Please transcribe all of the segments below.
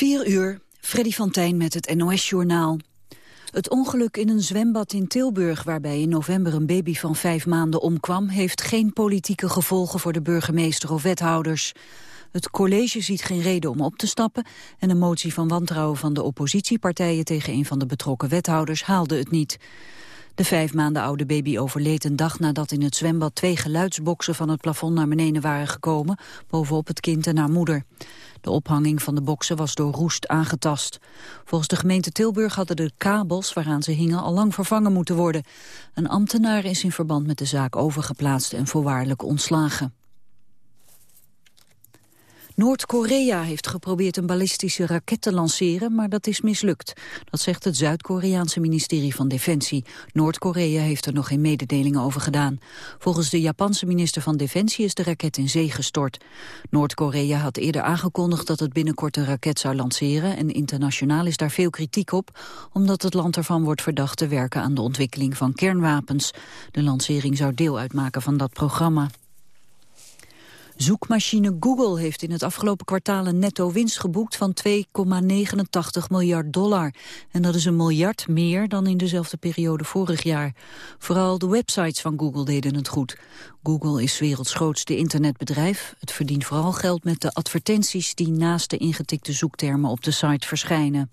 4 uur, Freddy van Tijn met het NOS-journaal. Het ongeluk in een zwembad in Tilburg waarbij in november een baby van vijf maanden omkwam... heeft geen politieke gevolgen voor de burgemeester of wethouders. Het college ziet geen reden om op te stappen... en een motie van wantrouwen van de oppositiepartijen tegen een van de betrokken wethouders haalde het niet. De vijf maanden oude baby overleed een dag nadat in het zwembad twee geluidsboksen van het plafond naar beneden waren gekomen, bovenop het kind en haar moeder. De ophanging van de boksen was door roest aangetast. Volgens de gemeente Tilburg hadden de kabels waaraan ze hingen al lang vervangen moeten worden. Een ambtenaar is in verband met de zaak overgeplaatst en voorwaardelijk ontslagen. Noord-Korea heeft geprobeerd een ballistische raket te lanceren, maar dat is mislukt. Dat zegt het Zuid-Koreaanse ministerie van Defensie. Noord-Korea heeft er nog geen mededelingen over gedaan. Volgens de Japanse minister van Defensie is de raket in zee gestort. Noord-Korea had eerder aangekondigd dat het binnenkort een raket zou lanceren en internationaal is daar veel kritiek op, omdat het land ervan wordt verdacht te werken aan de ontwikkeling van kernwapens. De lancering zou deel uitmaken van dat programma. Zoekmachine Google heeft in het afgelopen kwartaal een netto winst geboekt van 2,89 miljard dollar. En dat is een miljard meer dan in dezelfde periode vorig jaar. Vooral de websites van Google deden het goed. Google is werelds grootste internetbedrijf. Het verdient vooral geld met de advertenties die naast de ingetikte zoektermen op de site verschijnen.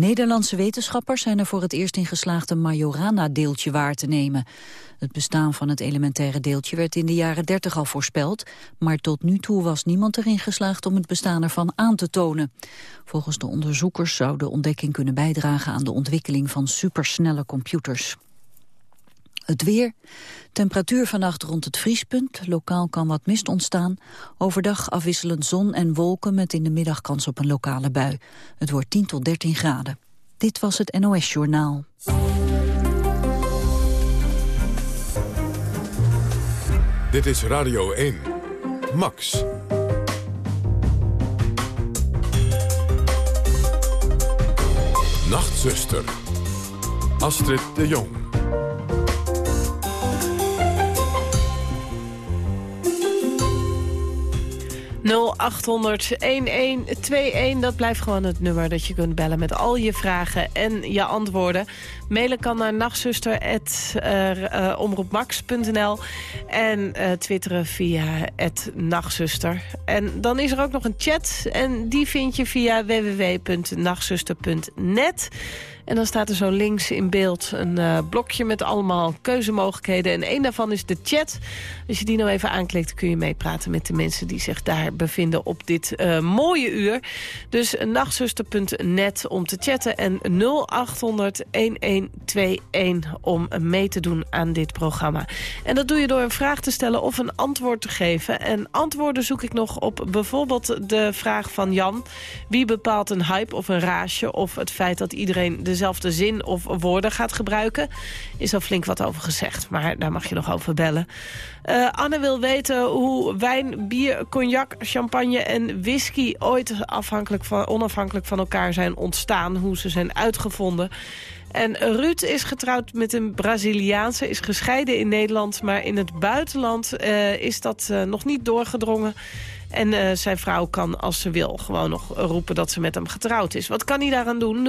Nederlandse wetenschappers zijn er voor het eerst in geslaagd een Majorana-deeltje waar te nemen. Het bestaan van het elementaire deeltje werd in de jaren 30 al voorspeld, maar tot nu toe was niemand erin geslaagd om het bestaan ervan aan te tonen. Volgens de onderzoekers zou de ontdekking kunnen bijdragen aan de ontwikkeling van supersnelle computers. Het weer. Temperatuur vannacht rond het vriespunt. Lokaal kan wat mist ontstaan. Overdag afwisselend zon en wolken met in de middag kans op een lokale bui. Het wordt 10 tot 13 graden. Dit was het NOS Journaal. Dit is Radio 1. Max. Nachtzuster. Astrid de Jong. 0800-1121, dat blijft gewoon het nummer dat je kunt bellen met al je vragen en je antwoorden. Mailen kan naar nachtzuster.omroepmax.nl en uh, twitteren via nachtzuster. En dan is er ook nog een chat en die vind je via www.nachtzuster.net. En dan staat er zo links in beeld een uh, blokje met allemaal keuzemogelijkheden. En één daarvan is de chat. Als je die nou even aanklikt kun je meepraten met de mensen die zich daar bevinden op dit uh, mooie uur. Dus nachtzuster.net om te chatten en 0800 1121 om mee te doen aan dit programma. En dat doe je door een vraag te stellen of een antwoord te geven. En antwoorden zoek ik nog op bijvoorbeeld de vraag van Jan. Wie bepaalt een hype of een raasje of het feit dat iedereen dezelfde zin of woorden gaat gebruiken? Is al flink wat over gezegd, maar daar mag je nog over bellen. Uh, Anne wil weten hoe wijn, bier, cognac, champagne en whisky... ooit afhankelijk van, onafhankelijk van elkaar zijn ontstaan. Hoe ze zijn uitgevonden. En Ruud is getrouwd met een Braziliaanse, is gescheiden in Nederland... maar in het buitenland uh, is dat uh, nog niet doorgedrongen. En uh, zijn vrouw kan, als ze wil, gewoon nog roepen dat ze met hem getrouwd is. Wat kan hij daaraan doen?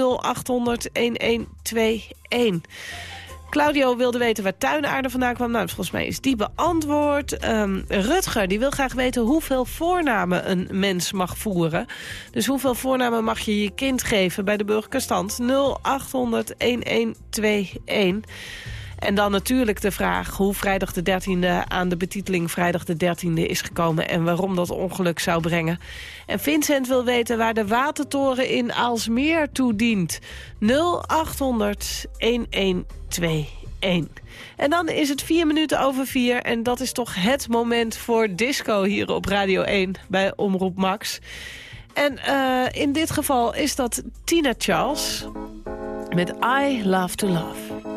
0800-1121. Claudio wilde weten waar tuinaarde vandaan kwam. Nou, volgens mij is die beantwoord. Um, Rutger, die wil graag weten hoeveel voornamen een mens mag voeren. Dus hoeveel voornamen mag je je kind geven bij de burgerstand? 0800 1121. En dan natuurlijk de vraag hoe vrijdag de 13e aan de betiteling vrijdag de 13e is gekomen... en waarom dat ongeluk zou brengen. En Vincent wil weten waar de watertoren in Aalsmeer toe dient. 0800 1121. En dan is het vier minuten over vier. En dat is toch het moment voor disco hier op Radio 1 bij Omroep Max. En uh, in dit geval is dat Tina Charles met I Love to Love.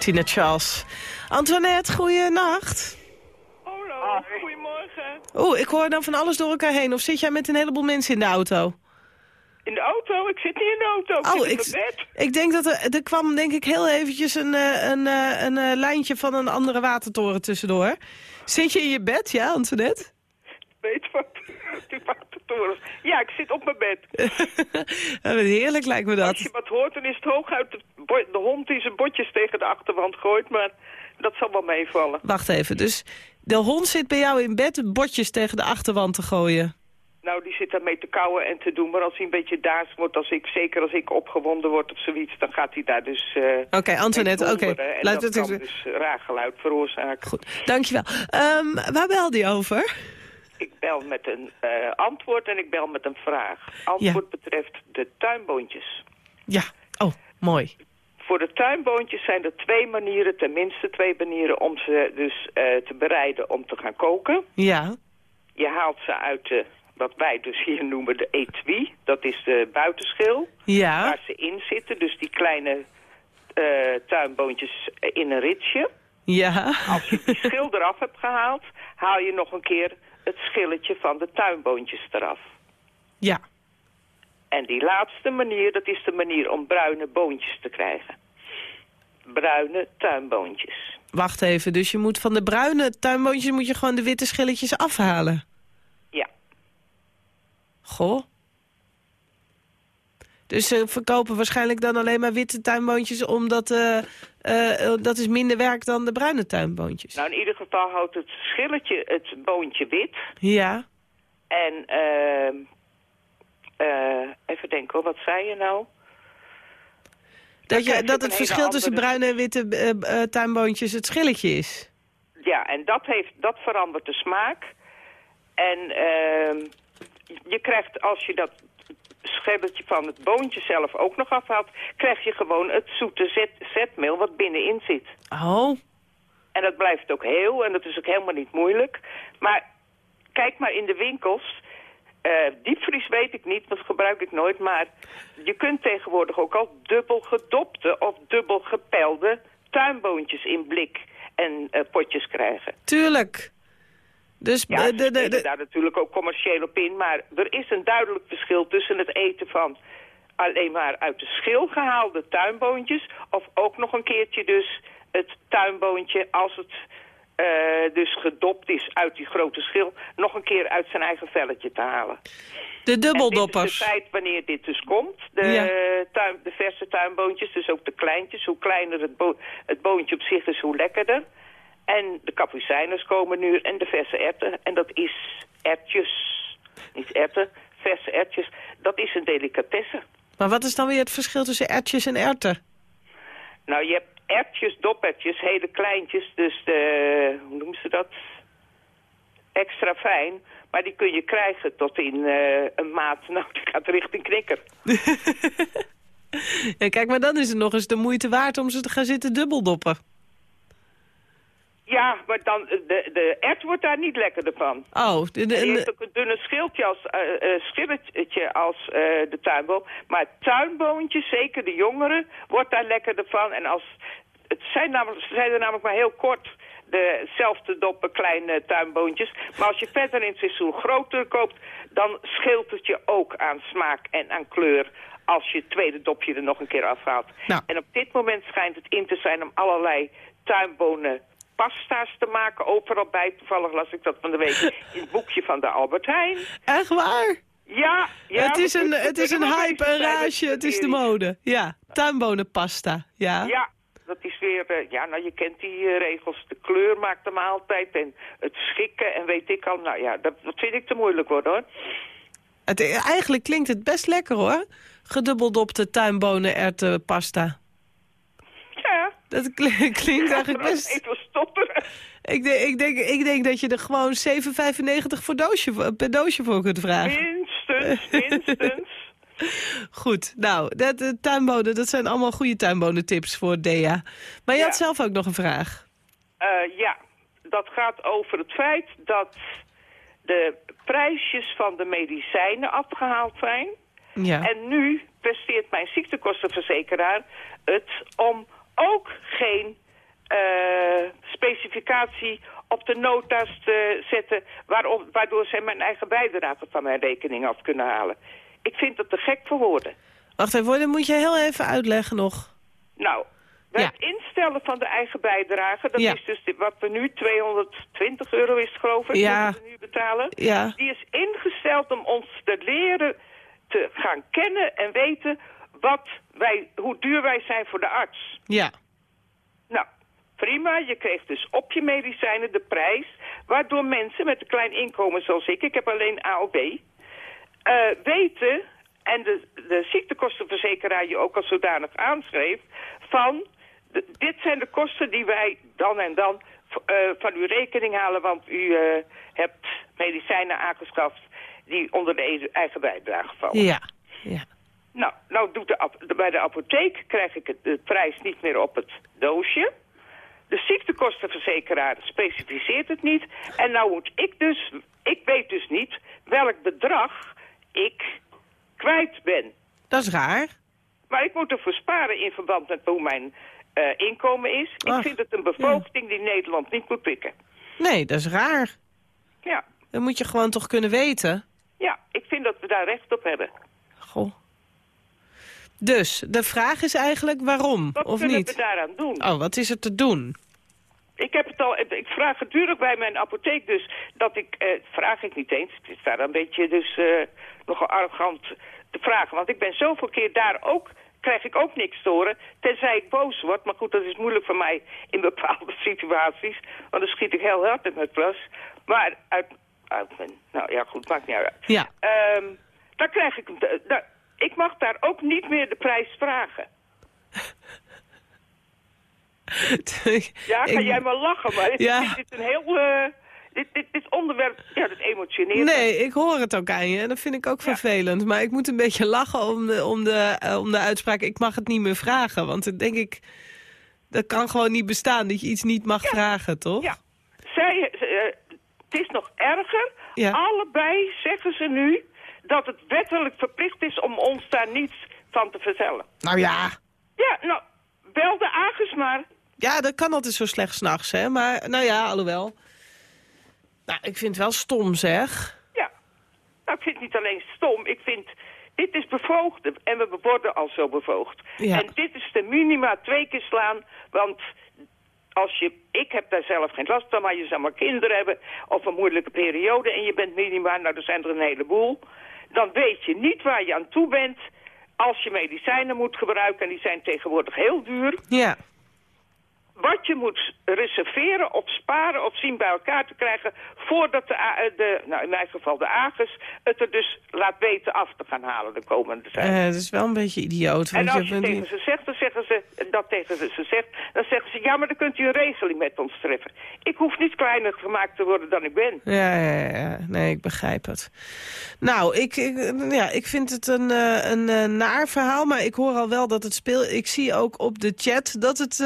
Tina Charles. Antoinette, goeienacht. Hallo, goedemorgen. Oeh, ik hoor dan van alles door elkaar heen. Of zit jij met een heleboel mensen in de auto? In de auto? Ik zit niet in de auto. Ik Oh, zit ik, bed. ik denk dat er, er kwam denk ik heel eventjes een, eh, een, eh, een, eh, lijntje van een andere watertoren tussendoor. Zit je in je bed, ja, Antoinette? Weet wat? Ja, ik zit op mijn bed. Heerlijk lijkt me Als je dat. wat hoort, dan is het hooguit de, de hond die zijn botjes tegen de achterwand gooit. Maar dat zal wel meevallen. Wacht even, dus de hond zit bij jou in bed botjes tegen de achterwand te gooien. Nou, die zit daarmee te kauwen en te doen. Maar als hij een beetje daas wordt, als ik, zeker als ik opgewonden word of zoiets... dan gaat hij daar dus... eh Oké, Antoinette, mee oké. En Laat dat het kan dus raar geluid veroorzaken. Goed, dankjewel. Ehm waar belde je over? Ik bel met een eh, antwoord en ik bel met een vraag. Antwoord betreft de tuinboontjes. Ja, oh, mooi. Voor de tuinboontjes zijn er twee manieren, tenminste twee manieren... om ze dus eh, te bereiden om te gaan koken. Ja, Je haalt ze uit de, wat wij dus hier noemen de etui. Dat is de buitenschil ja, waar ze in zitten. Dus die kleine eh, tuinboontjes in een ritsje. ja. Als je die schil eraf hebt gehaald, haal je nog een keer het schilletje van de tuinboontjes eraf. Ja, En die laatste manier, dat is de manier om bruine boontjes te krijgen. Bruine tuinboontjes. wacht even. Dus je moet van de bruine tuinboontjes moet je gewoon de witte schilletjes afhalen. Ja. Goh. Dus ze verkopen waarschijnlijk dan alleen maar witte tuinboontjes... omdat eh, dat is minder werk dan de bruine tuinboontjes. Nou, in ieder geval houdt het schilletje het boontje wit. Ja, En, eh, even denken hoor, wat zei je nou? dat, je, dat het verschil tussen bruine en witte tuinboontjes het schilletje is. Ja, en dat, heeft, dat verandert de smaak. En ehm, je krijgt, als je dat schilletje van het boontje zelf ook nog afhaalt... krijg je gewoon het zoete zet, zetmeel wat binnenin zit. Oh, En dat blijft ook heel, en dat is ook helemaal niet moeilijk. Maar kijk maar in de winkels. Eh, diepvries weet ik niet, dat gebruik ik nooit. Maar je kunt tegenwoordig ook al dubbel gedopte of dubbel gepelde tuinboontjes in blik en eh, potjes krijgen. tuurlijk. Dus Ja, eh, de, de, de, daar natuurlijk ook commercieel op in. Maar er is een duidelijk verschil tussen het eten van alleen maar uit de schil gehaalde tuinboontjes... of ook nog een keertje dus het tuinboontje als het eh, dus gedopt is uit die grote schil... nog een keer uit zijn eigen velletje te halen. de dubbeldoppers. de tijd wanneer dit dus komt. De, Ja. tuin, de verse tuinboontjes, dus ook de kleintjes. Hoe kleiner het, bo het boontje op zich is, hoe lekkerder. En de kapucijners komen nu en de verse erwten. En dat is ertjes, niet erwten, verse ertjes. Dat is een delicatesse. Maar wat is dan weer het verschil tussen ertjes en erten? Nou, je hebt ertjes, doppertjes, hele kleintjes. Dus de, hoe noemen ze dat? Extra fijn. Maar die kun je krijgen tot in eh, een maat. Nou, die gaat richting knikker. Ja, kijk, maar dan is het nog eens de moeite waard om ze te gaan zitten dubbeldoppen. Ja, maar dan, eh, de, de ert wordt daar niet lekkerder van. Oh, de, de- Die de- heeft ook een dunne schildje als, schilletje als de tuinboom. Maar tuinboontjes, zeker de jongeren, wordt daar lekkerder van. En als, het zijn, namelijk, ze zijn er namelijk maar heel kort dezelfde doppen kleine tuinboontjes. Maar als je verder in het seizoen groter koopt, dan scheelt het je ook aan smaak en aan kleur als je het tweede dopje er nog een keer afhaalt. Nou. En op dit moment schijnt het in te zijn om allerlei tuinbonen pasta's te maken. Overal bij, toevallig las ik dat van de week in het boekje van de Albert Heijn. echt waar? Ja, ja. het is een, het is een hype, een raasje, het is de mode. Ja, tuinbonenpasta. Ja. Ja, dat is weer, eh, ja, nou je kent die eh, regels. De kleur maakt de maaltijd en het schikken en weet ik al. Nou ja, dat, dat vind ik te moeilijk worden hoor. Het, eigenlijk klinkt het best lekker hoor. Gedubbeldopte tuinbonen erwten pasta. Ja. Dat kli- klinkt eigenlijk best... Even stotteren. Ik denk, ik, denk, ik denk dat je er gewoon 7,95 voor doosje, per doosje voor kunt vragen. Minstens, minstens. Goed, nou, dat, de tuinbonen, dat zijn allemaal goede tuinbonentips voor Dea. Maar je Ja. had zelf ook nog een vraag. Eh, ja, dat gaat over het feit dat de prijsjes van de medicijnen afgehaald zijn. Ja. En nu presteert mijn ziektekostenverzekeraar het om ook geen eh, specificatie op de nota's te zetten... Waarop, waardoor zij mijn eigen bijdrage van mijn rekening af kunnen halen. Ik vind dat te gek voor woorden. Wacht even, dan moet je heel even uitleggen nog. Nou, bij Ja. het instellen van de eigen bijdrage... dat Ja. is dus wat we nu, 220 euro is geloof ik, Ja. we nu betalen... Die is ingesteld om ons te leren te gaan kennen en weten wat wij, hoe duur wij zijn voor de arts. ja. Nou, prima. Je kreeg dus op je medicijnen de prijs... waardoor mensen met een klein inkomen zoals ik... ik heb alleen AOB... eh, weten, en de, de ziektekostenverzekeraar je ook als zodanig aanschreef... van, de- dit zijn de kosten die wij dan en dan eh, van uw rekening halen... want u eh, hebt medicijnen aangeschaft die onder de e- eigen bijdrage vallen. Ja, ja. Nou, nou doet de, bij de apotheek krijg ik de prijs niet meer op het doosje. De ziektekostenverzekeraar specificeert het niet. En nou moet ik dus, ik weet dus niet welk bedrag ik kwijt ben. Dat is raar. Maar ik moet ervoor sparen in verband met hoe mijn eh, inkomen is. Ach, ik vind het een bevoogding die Nederland niet moet pikken. Nee, dat is raar. Ja, Dat moet je gewoon toch kunnen weten. ja, ik vind dat we daar recht op hebben. Goh. Dus, de vraag is eigenlijk waarom, Wat of kunnen niet? we daaraan doen? Oh, wat is er te doen? Ik heb het al, ik vraag gedurig bij mijn apotheek dus dat ik, eh, vraag ik niet eens, het is daar een beetje dus eh, nogal arrogant te vragen. Want ik ben zoveel keer daar ook, krijg ik ook niks te horen, tenzij ik boos word. Maar goed, dat is moeilijk voor mij in bepaalde situaties, want dan schiet ik heel hard in mijn plas. Maar uit, uit mijn, nou ja goed, maakt niet uit. Ja. Ehm, dan krijg ik, da- ik mag daar ook niet meer de prijs vragen. Ja, ga jij maar lachen, maar dit, Ja. dit is een heel... eh, dit, dit, dit onderwerp, ja, dat emotioneert. Nee, ik hoor het ook aan je en dat vind ik ook vervelend. Maar ik moet een beetje lachen om de, om, de, eh, om de uitspraak... ik mag het niet meer vragen, want dan denk ik... dat kan gewoon niet bestaan, dat je iets niet mag vragen, toch? Ja. Zij, eh, het is nog erger. Allebei zeggen ze nu dat het wettelijk verplicht is om ons daar niets van te vertellen. Nou ja, Ja, nou, bel de Agers maar. ja, dat kan altijd zo slecht s'nachts, hè. Maar, nou ja, alhoewel... Nou, ik vind het wel stom, zeg. Ja. Nou, ik vind het niet alleen stom. Ik vind, dit is bevoogd en we worden al zo bevoogd. Ja. En dit is de minima twee keer slaan, want als je, ik heb daar zelf geen last van, maar je zou maar kinderen hebben of een moeilijke periode en je bent minima, nou er zijn er een heleboel. Dan weet je niet waar je aan toe bent als je medicijnen moet gebruiken en die zijn tegenwoordig heel duur. Ja, Wat je moet reserveren of sparen of zien bij elkaar te krijgen voordat de, eh, de nou in mijn geval de AGES het er dus laat weten af te gaan halen de komende tijd. eh, dat is wel een beetje idioot. Want En als je bent tegen ze zegt, dan zeggen ze, dat tegen ze, ze zegt, dan zeggen ze, ja, maar dan kunt u een regeling met ons treffen. Ik hoef niet kleiner gemaakt te worden dan ik ben. Ja, ja, ja. Nee, ik begrijp het. Nou, ik, ik, ja, ik vind het een, eh, een eh, naar verhaal, maar ik hoor al wel dat het speelt. Ik zie ook op de chat dat het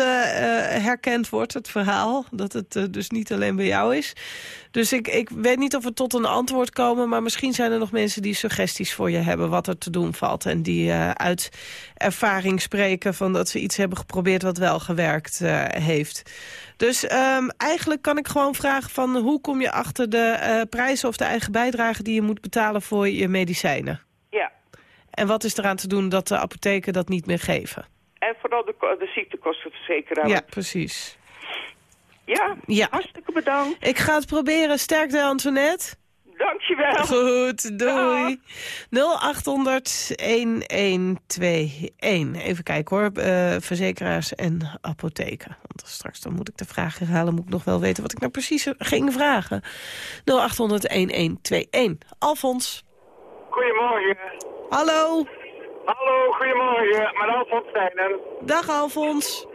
herkend wordt, het verhaal. Dat het eh, dus niet alleen bij jou is. Dus ik, ik weet niet of we tot een antwoord komen... maar misschien zijn er nog mensen die suggesties voor je hebben... wat er te doen valt en die eh, uit ervaring spreken... van dat ze iets hebben geprobeerd wat wel gewerkt eh, heeft. Dus ehm, eigenlijk kan ik gewoon vragen van... hoe kom je achter de prijzen of de eigen bijdrage... die je moet betalen voor je medicijnen? Ja. En wat is eraan te doen dat de apotheken dat niet meer geven? En vooral de, de ziektekostenverzekeraar. Ja, precies. ja, Ja. hartstikke bedankt. Ik ga het proberen. Sterkte, Antoinette. Dankjewel. Goed, doei. 0800-1121. Even kijken hoor, eh, verzekeraars en apotheken. Want straks dan moet ik de vraag herhalen, moet ik nog wel weten wat ik nou precies ging vragen. 0800-1121. Alfons. Goedemorgen. Hallo. Hallo, goedemorgen. Met Alfons Stijnen. Dag Alfons.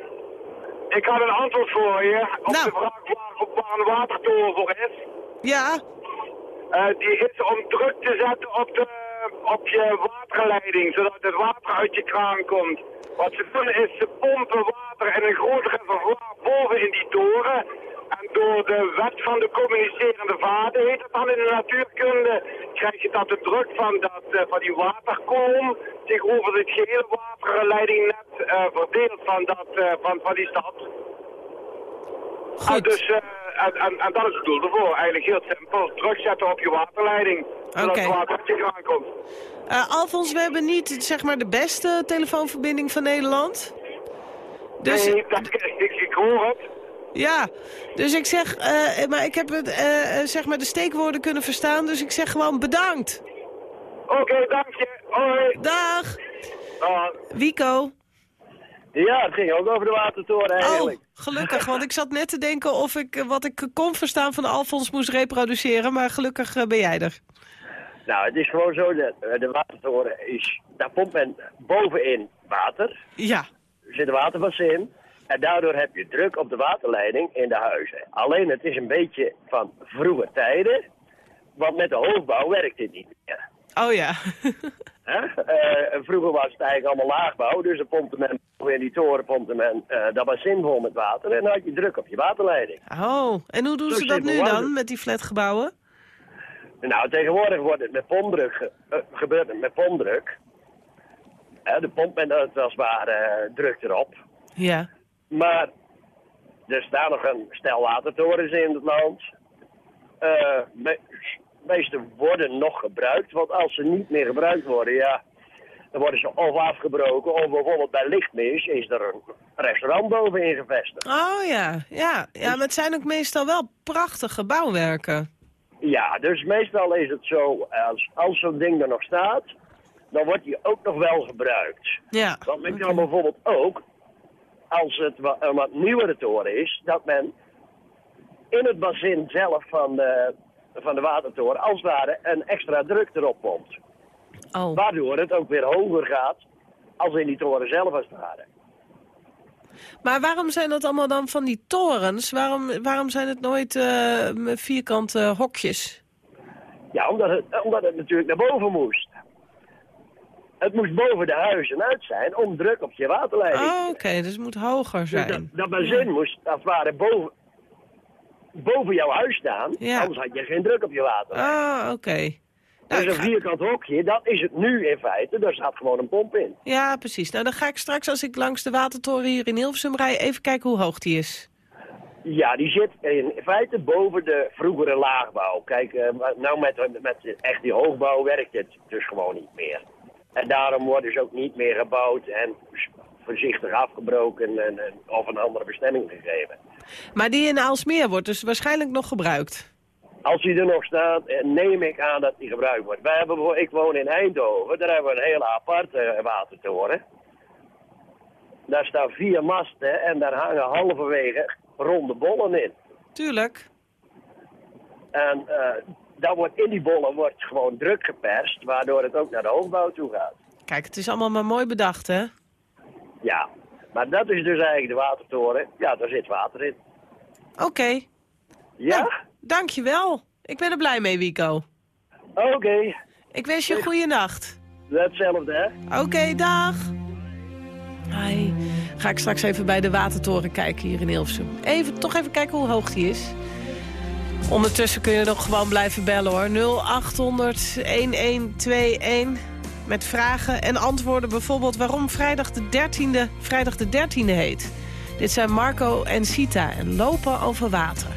Ik had een antwoord voor je op Nou. de vraag waar, waar een watertoren voor is. Ja, Eh, die is om druk te zetten op, de, op je waterleiding, zodat het water uit je kraan komt. Wat ze doen is ze pompen water in een groot reservoir boven in die toren. En door de wet van de communicerende vaten, heet het dan in de natuurkunde, krijg je dat de druk van, dat, eh, van die waterkolom zich over het gehele waterleidingnet eh verdeelt van, dat, eh, van, van die stad. En, Goed. dus, eh, en, en, en dat is het doel ervoor. Eigenlijk heel simpel. Druk zetten op je waterleiding. Zodat Oké. het water uit je kraan komt. Eh, Alfons, we hebben niet zeg maar, de beste telefoonverbinding van Nederland. Dus, nee, dat, ik, ik, ik hoor het. Ja, dus ik zeg, eh, maar ik heb het, eh, eh, zeg maar de steekwoorden kunnen verstaan, dus ik zeg gewoon bedankt. Oké, dank je. Hoi. Dag, Dag. Wico. Ja, het ging ook over de watertoren Oh, eigenlijk. gelukkig, want ik zat net te denken of ik wat ik kon verstaan van Alfons moest reproduceren, maar gelukkig ben jij er. Nou, het is gewoon zo, dat de watertoren is, daar pompt men bovenin water. Ja, Er zit een waterbassin in. En daardoor heb je druk op de waterleiding in de huizen. Alleen het is een beetje van vroege tijden. Want met de hoogbouw werkt dit niet meer. oh ja. Eh, vroeger was het eigenlijk allemaal laagbouw. Dus dan pompte men in die toren pompte men eh, dat bassin vol met water. En dan had je druk op je waterleiding. Oh, en hoe doen ze dat simpel nu was dan met die flatgebouwen? Nou, tegenwoordig wordt het met pompdruk, eh, gebeurt het met pompdruk. De pomp met als het ware drukt erop. Ja. Maar er staan nog een stel watertorens in het land. Eh, me- meeste worden nog gebruikt, want als ze niet meer gebruikt worden, ja, dan worden ze of afgebroken of bijvoorbeeld bij lichtmis is er een restaurant bovenin gevestigd. Oh ja, ja. Ja, maar het zijn ook meestal wel prachtige bouwwerken. Ja, dus meestal is het zo, als, als zo'n ding er nog staat, dan wordt die ook nog wel gebruikt. Ja. Want oké. kan bijvoorbeeld ook, als het een wat nieuwere toren is, dat men in het bassin zelf van de, van de watertoren als het ware een extra druk erop pompt. Oh. Waardoor het ook weer hoger gaat als in die toren zelf als het ware. Maar waarom zijn dat allemaal dan van die torens? Waarom, waarom zijn het nooit eh, vierkante hokjes? Ja, omdat het, omdat het natuurlijk naar boven moest. Het moest boven de huizen uit zijn om druk op je waterleiding te Oh, oké, dus het moet hoger Dus dat, zijn. dat bazin moest als het ware boven, boven jouw huis staan. Ja. Anders had je geen druk op je water. Ah, oké. Nou, dus een vierkant hokje, dat is het nu in feite. Daar staat gewoon een pomp in. Ja, precies. Nou, dan ga ik straks als ik langs de watertoren hier in Hilversum rij... even kijken hoe hoog die is. Ja, die zit in feite boven de vroegere laagbouw. Kijk, eh, nou met, met echt die hoogbouw werkt het dus gewoon niet meer. En daarom worden ze ook niet meer gebouwd en voorzichtig afgebroken en, en- of een andere bestemming gegeven. Maar die in Aalsmeer wordt dus waarschijnlijk nog gebruikt. Als die er nog staat, eh, neem ik aan dat die gebruikt wordt. Wij hebben, ik woon in Eindhoven, daar hebben we een hele aparte watertoren. Daar staan vier masten en daar hangen halverwege ronde bollen in. Tuurlijk. En eh daar wordt, in die bollen wordt gewoon druk geperst, waardoor het ook naar de hoogbouw toe gaat. Kijk, het is allemaal maar mooi bedacht, hè? Ja, maar dat is dus eigenlijk de watertoren. Ja, daar zit water in. Oké. Ja? Nou, dankjewel. Ik ben er blij mee, Wico. Oké, Ik wens je een goede nacht. hetzelfde hè. Oké, dag. Hi. Ga ik straks even bij de watertoren kijken hier in Hilversum. Even, toch even kijken hoe hoog die is. Ondertussen kun je nog gewoon blijven bellen hoor. 0800 1121 met vragen en antwoorden. Bijvoorbeeld waarom vrijdag de 13e vrijdag de 13e heet. Dit zijn Marco en Sita en lopen over water.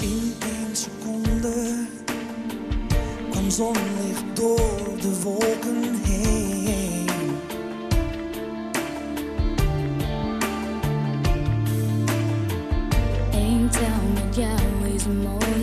In één seconde kwam zonlicht door de wolken heen. Eén tel met jou is mooier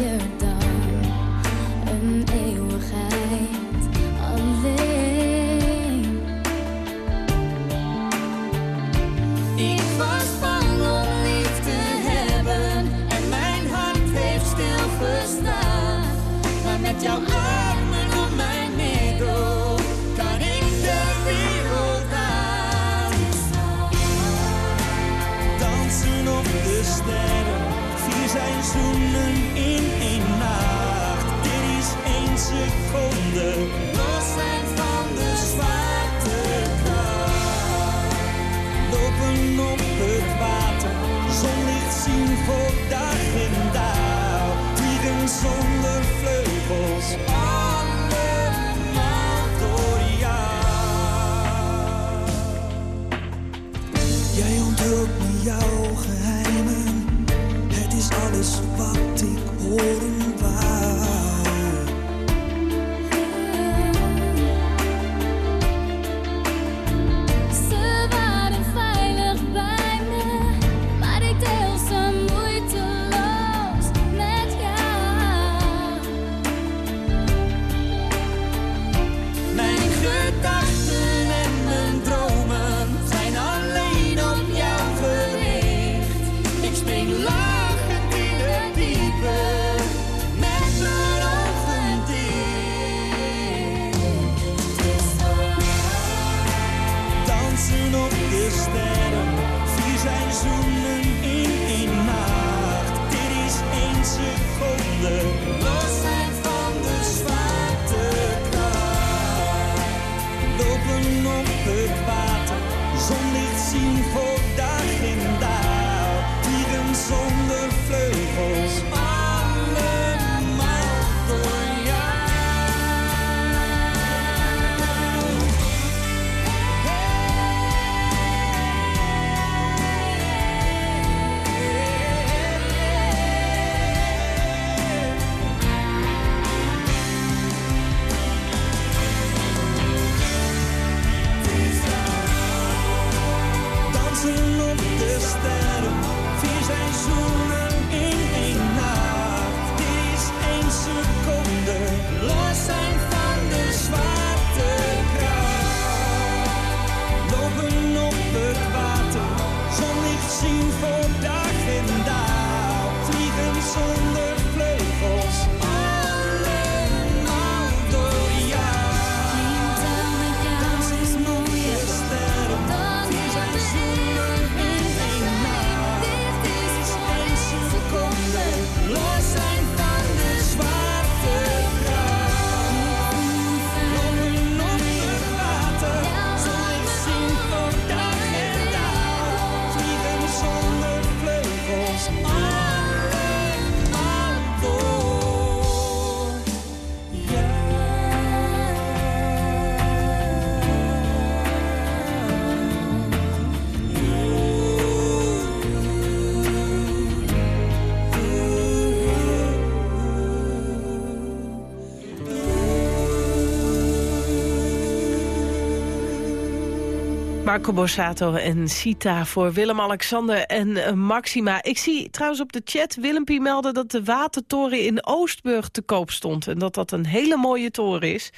Marco Borsato en Sita voor Willem-Alexander en eh, Maxima. Ik zie trouwens op de chat Willempie melden dat de watertoren in Oostburg te koop stond. En dat dat een hele mooie toren is.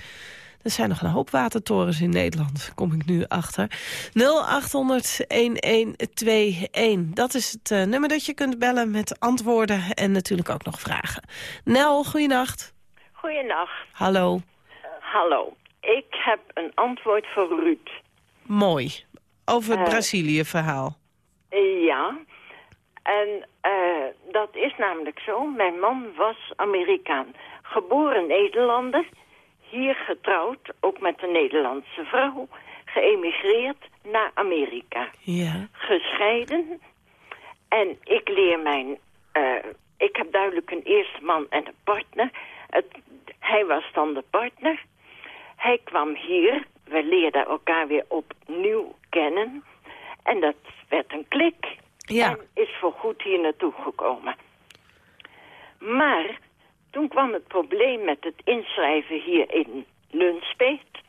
Er zijn nog een hoop watertorens in Nederland, kom ik nu achter. 0800-1121, dat is het eh, nummer dat je kunt bellen met antwoorden en natuurlijk ook nog vragen. Nel, goeienacht. Goeienacht. Hallo. Hallo. Ik heb een antwoord voor Ruud. Mooi. Over het Eh. Brazilië-verhaal. Ja. En eh, dat is namelijk zo. Mijn man was Amerikaan. Geboren Nederlander. Hier getrouwd, ook met een Nederlandse vrouw. Geëmigreerd naar Amerika. Ja. Gescheiden. En ik leer mijn... eh, ik heb duidelijk een eerste man en een partner. Het, hij was dan de partner. Hij kwam hier. We leerden elkaar weer opnieuw kennen. En dat werd een klik. Ja. En is voorgoed hier naartoe gekomen. Maar toen kwam het probleem met het inschrijven hier in Nunspeet.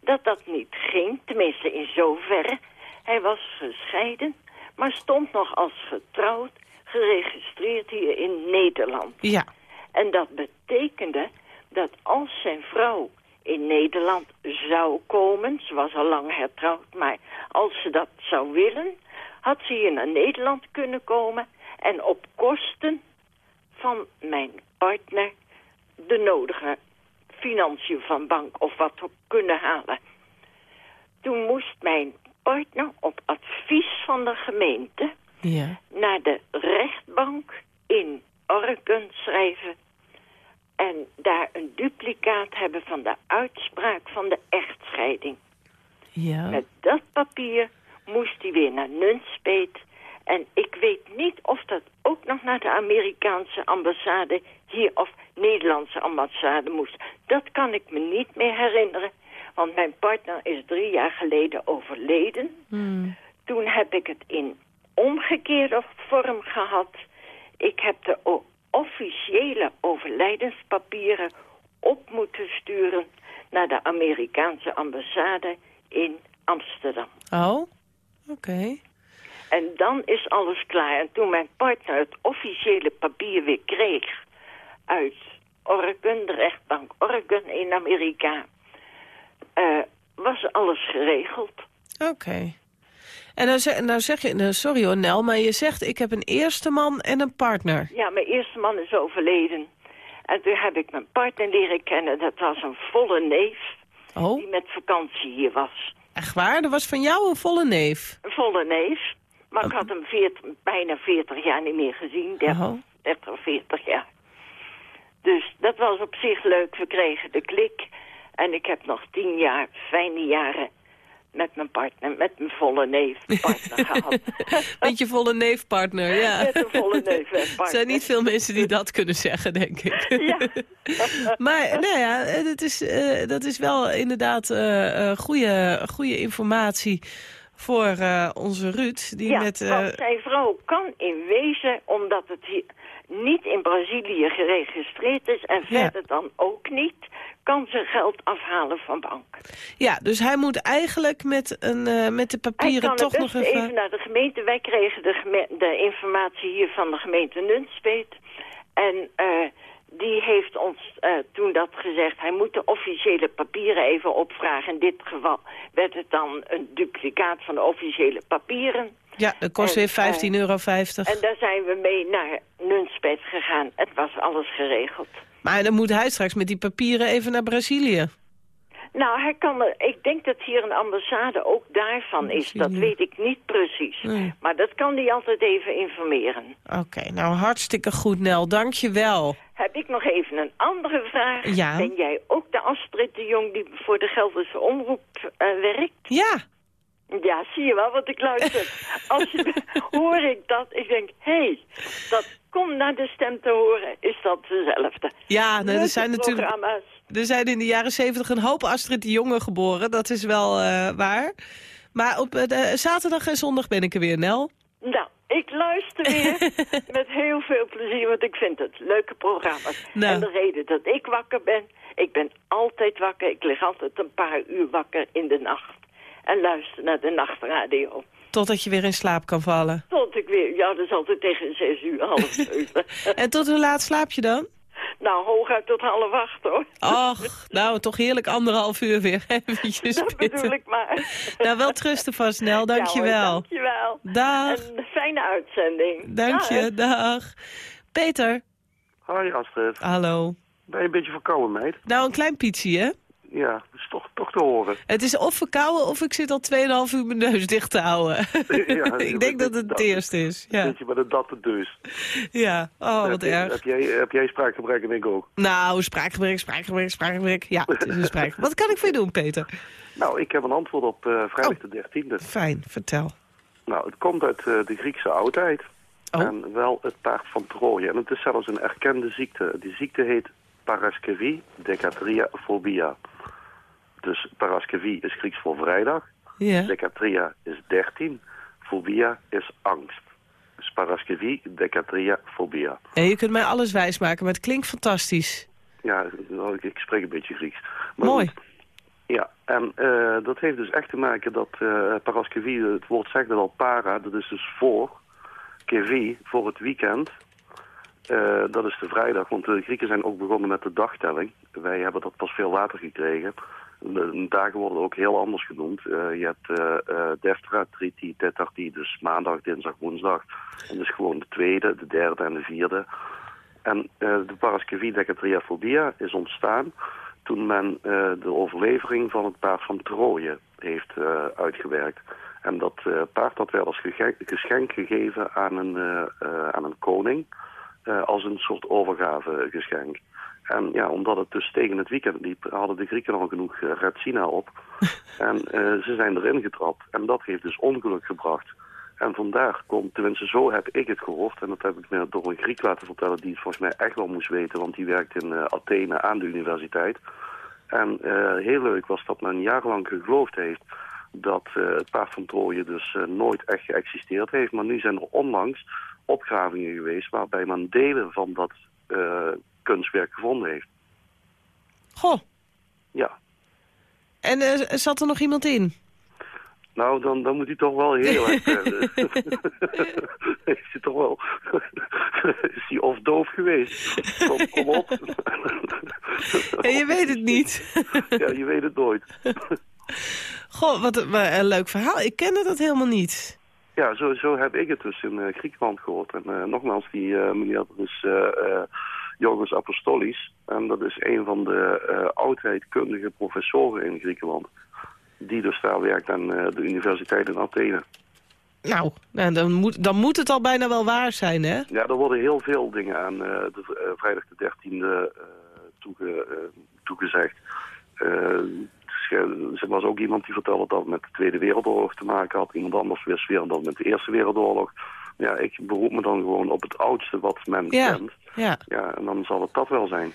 Dat dat niet ging, tenminste in zoverre. Hij was gescheiden, maar stond nog als getrouwd, geregistreerd hier in Nederland. Ja. En dat betekende dat als zijn vrouw in Nederland zou komen, ze was al lang hertrouwd, maar als ze dat zou willen, had ze hier naar Nederland kunnen komen en op kosten van mijn partner de nodige financiën van bank of wat ook kunnen halen. Toen moest mijn partner op advies van de gemeente Ja. naar de rechtbank in Oregon schrijven en daar een duplicaat hebben van de uitspraak van de echtscheiding. Ja. Met dat papier moest hij weer naar Nunspeet. En ik weet niet of dat ook nog naar de Amerikaanse ambassade hier of Nederlandse ambassade moest. Dat kan ik me niet meer herinneren. Want mijn partner is drie jaar geleden overleden. Hmm. Toen heb ik het in omgekeerde vorm gehad. Ik heb de o- officiële overlijdenspapieren op moeten sturen naar de Amerikaanse ambassade in Amsterdam. Oh, oké. En dan is alles klaar. En toen mijn partner het officiële papier weer kreeg uit Oregon, de rechtbank Oregon in Amerika, eh, was alles geregeld. Oké. En nou zeg, nou zeg je, nou, sorry hoor Nel, maar je zegt ik heb een eerste man en een partner. Ja, mijn eerste man is overleden. En toen heb ik mijn partner leren kennen. Dat was een volle neef Oh, die met vakantie hier was. echt waar? Dat was van jou een volle neef? Een volle neef. Maar ik Oké. had hem 40, bijna 40 jaar niet meer gezien. 30, Oh. 30 of 40 jaar. Dus dat was op zich leuk. We kregen de klik. En ik heb nog tien jaar, fijne jaren met mijn partner, met mijn volle neef partner gehad. Met je volle neefpartner, ja. Met een volle neef eh, Er zijn niet veel mensen die dat kunnen zeggen, denk ik. Ja. Maar nou ja, dat is, eh, dat is wel inderdaad eh eh, goede, goede informatie voor onze Ruud. Die ja, met, want zijn vrouw kan in wezen, omdat het hier niet in Brazilië geregistreerd is... en Ja. verder dan ook niet, kan ze geld afhalen van bank. ja, dus hij moet eigenlijk met, een, eh, met de papieren toch het nog even... even naar de gemeente. Wij kregen de, geme- de informatie hier van de gemeente Nunspeet. En eh, die heeft ons eh, toen dat gezegd. Hij moet de officiële papieren even opvragen. In dit geval werd het dan een duplicaat van de officiële papieren. Ja, dat kost En, weer 15,50 eh, euro. En daar zijn we mee naar Nunspeet gegaan. Het was alles geregeld. Maar dan moet hij straks met die papieren even naar Brazilië. Nou, hij kan er, ik denk dat hier een ambassade ook daarvan is. Dat weet ik niet precies. Nee. Maar dat kan hij altijd even informeren. Oké, nou hartstikke goed, Nel. Dank je wel. Heb ik nog even een andere vraag. Ja. Ben jij ook de Astrid de Jong die voor de Gelderse Omroep eh, werkt? Ja, Ja, zie je wel wat ik luister. Als je, hoor ik dat, ik denk, hé, hey, dat komt naar de stem te horen, is dat dezelfde. ja nou, er zijn natuurlijk... programma's. Er zijn in de jaren zeventig een hoop Astrid de Jonge geboren. Dat is wel eh, waar. Maar op eh, de, zaterdag en zondag ben ik er weer, Nel. Nou, ik luister weer met heel veel plezier, want ik vind het leuke programma's. Nou. En de reden dat ik wakker ben, ik ben altijd wakker. Ik lig altijd een paar uur wakker in de nacht. En luister naar de nachtradio. Totdat je weer in slaap kan vallen. Tot ik weer, ja, dat is altijd tegen zes uur, half zeven. En tot hoe laat slaap je dan? nou, hooguit tot half acht, hoor. Och, nou toch heerlijk anderhalf uur weer eventjes dat pitten. bedoel ik maar. Nou, wel trusten vast, Nel. Dank je Ja, hoor, wel. dankjewel. Dag. Een fijne uitzending. Dank Dag. je, dag. Peter, Hi Astrid. hallo. Ben je een beetje verkouden, meid? Nou, een klein pietje, hè? Ja, dat is toch, toch te horen. Het is of verkouden of ik zit al 2,5 uur mijn neus dicht te houden. Ja, ik denk dat het het eerste is. Ja. Ja, Beetje met een datte dus. ja. oh wat heb, erg. Heb jij, heb jij spraakgebrek en ik ook? Nou, spraakgebrek, spraakgebrek, spraakgebrek. Ja, het is een spraak. Wat kan ik voor je doen, Peter? Nou, ik heb een antwoord op eh, vrijdag Oh. de 13e. Fijn, vertel. Nou, het komt uit eh, de Griekse oudheid. Oh. En wel het paard van Troje. En het is zelfs een erkende ziekte. Die ziekte heet paraskevi decatria phobia. Dus paraskevi is Grieks voor vrijdag. Ja. Decatria is 13. Phobia is angst. Dus paraskevi decatria phobia. En je kunt mij alles wijsmaken, maar het klinkt fantastisch. Ja, ik, spreek een beetje Grieks. Maar Mooi. goed. Ja, en eh, dat heeft dus echt te maken dat eh paraskevi, het woord zegt het al, para, dat is dus voor. Kevi, voor het weekend. Eh, dat is de vrijdag, want de Grieken zijn ook begonnen met de dagtelling. Wij hebben dat pas veel later gekregen. De dagen worden ook heel anders genoemd. Eh, je hebt eh eh, Deftra, Triti, Tetarti, dus maandag, dinsdag, woensdag. En dus gewoon de tweede, de derde en de vierde. En de paraskevi decatriaphobia is ontstaan toen men de overlevering van het paard van Troje heeft uitgewerkt. En dat paard dat werd als geschenk gegeven aan een, aan een koning eh, als een soort overgavegeschenk. En ja, omdat het dus tegen het weekend liep, hadden de Grieken al genoeg uh, Retsina op. en eh, ze zijn erin getrapt. En dat heeft dus ongeluk gebracht. En vandaar komt, tenminste zo heb ik het gehoord, en dat heb ik me door een Griek laten vertellen die het volgens mij echt wel moest weten, want die werkt in eh, Athene aan de universiteit. En eh, heel leuk was dat men jarenlang geloofd heeft dat eh, het paard van Troje dus eh, nooit echt geëxisteerd heeft. Maar nu zijn er onlangs opgravingen geweest waarbij men delen van dat eh, kunstwerk gevonden heeft. Goh, Ja, en eh, zat er nog iemand in? nou dan, dan moet hij toch wel heel erg... eh, is hij toch wel... is hij of doof geweest? Kom, kom op. En je weet het niet. ja, je weet het nooit. Goh, wat een, een leuk verhaal. Ik kende dat helemaal niet. Ja, zo, zo heb ik het dus in eh, Griekenland gehoord. En eh, nogmaals, die eh, meneer is Jorgos Apostolis. En dat is een van de oudheidkundige professoren in Griekenland. Die dus daar werkt aan de universiteit in Athene. Nou, dan, moet, dan moet het al bijna wel waar zijn, hè? Ja, er worden heel veel dingen aan de, vrijdag de 13e eh, toege, toegezegd. Eh, er was ook iemand die vertelde dat het met de Tweede Wereldoorlog te maken had. Iemand anders wist weer dat het met de Eerste Wereldoorlog. Ja, ik beroep me dan gewoon op het oudste wat men Ja. kent. Ja. Ja, en dan zal het dat wel zijn.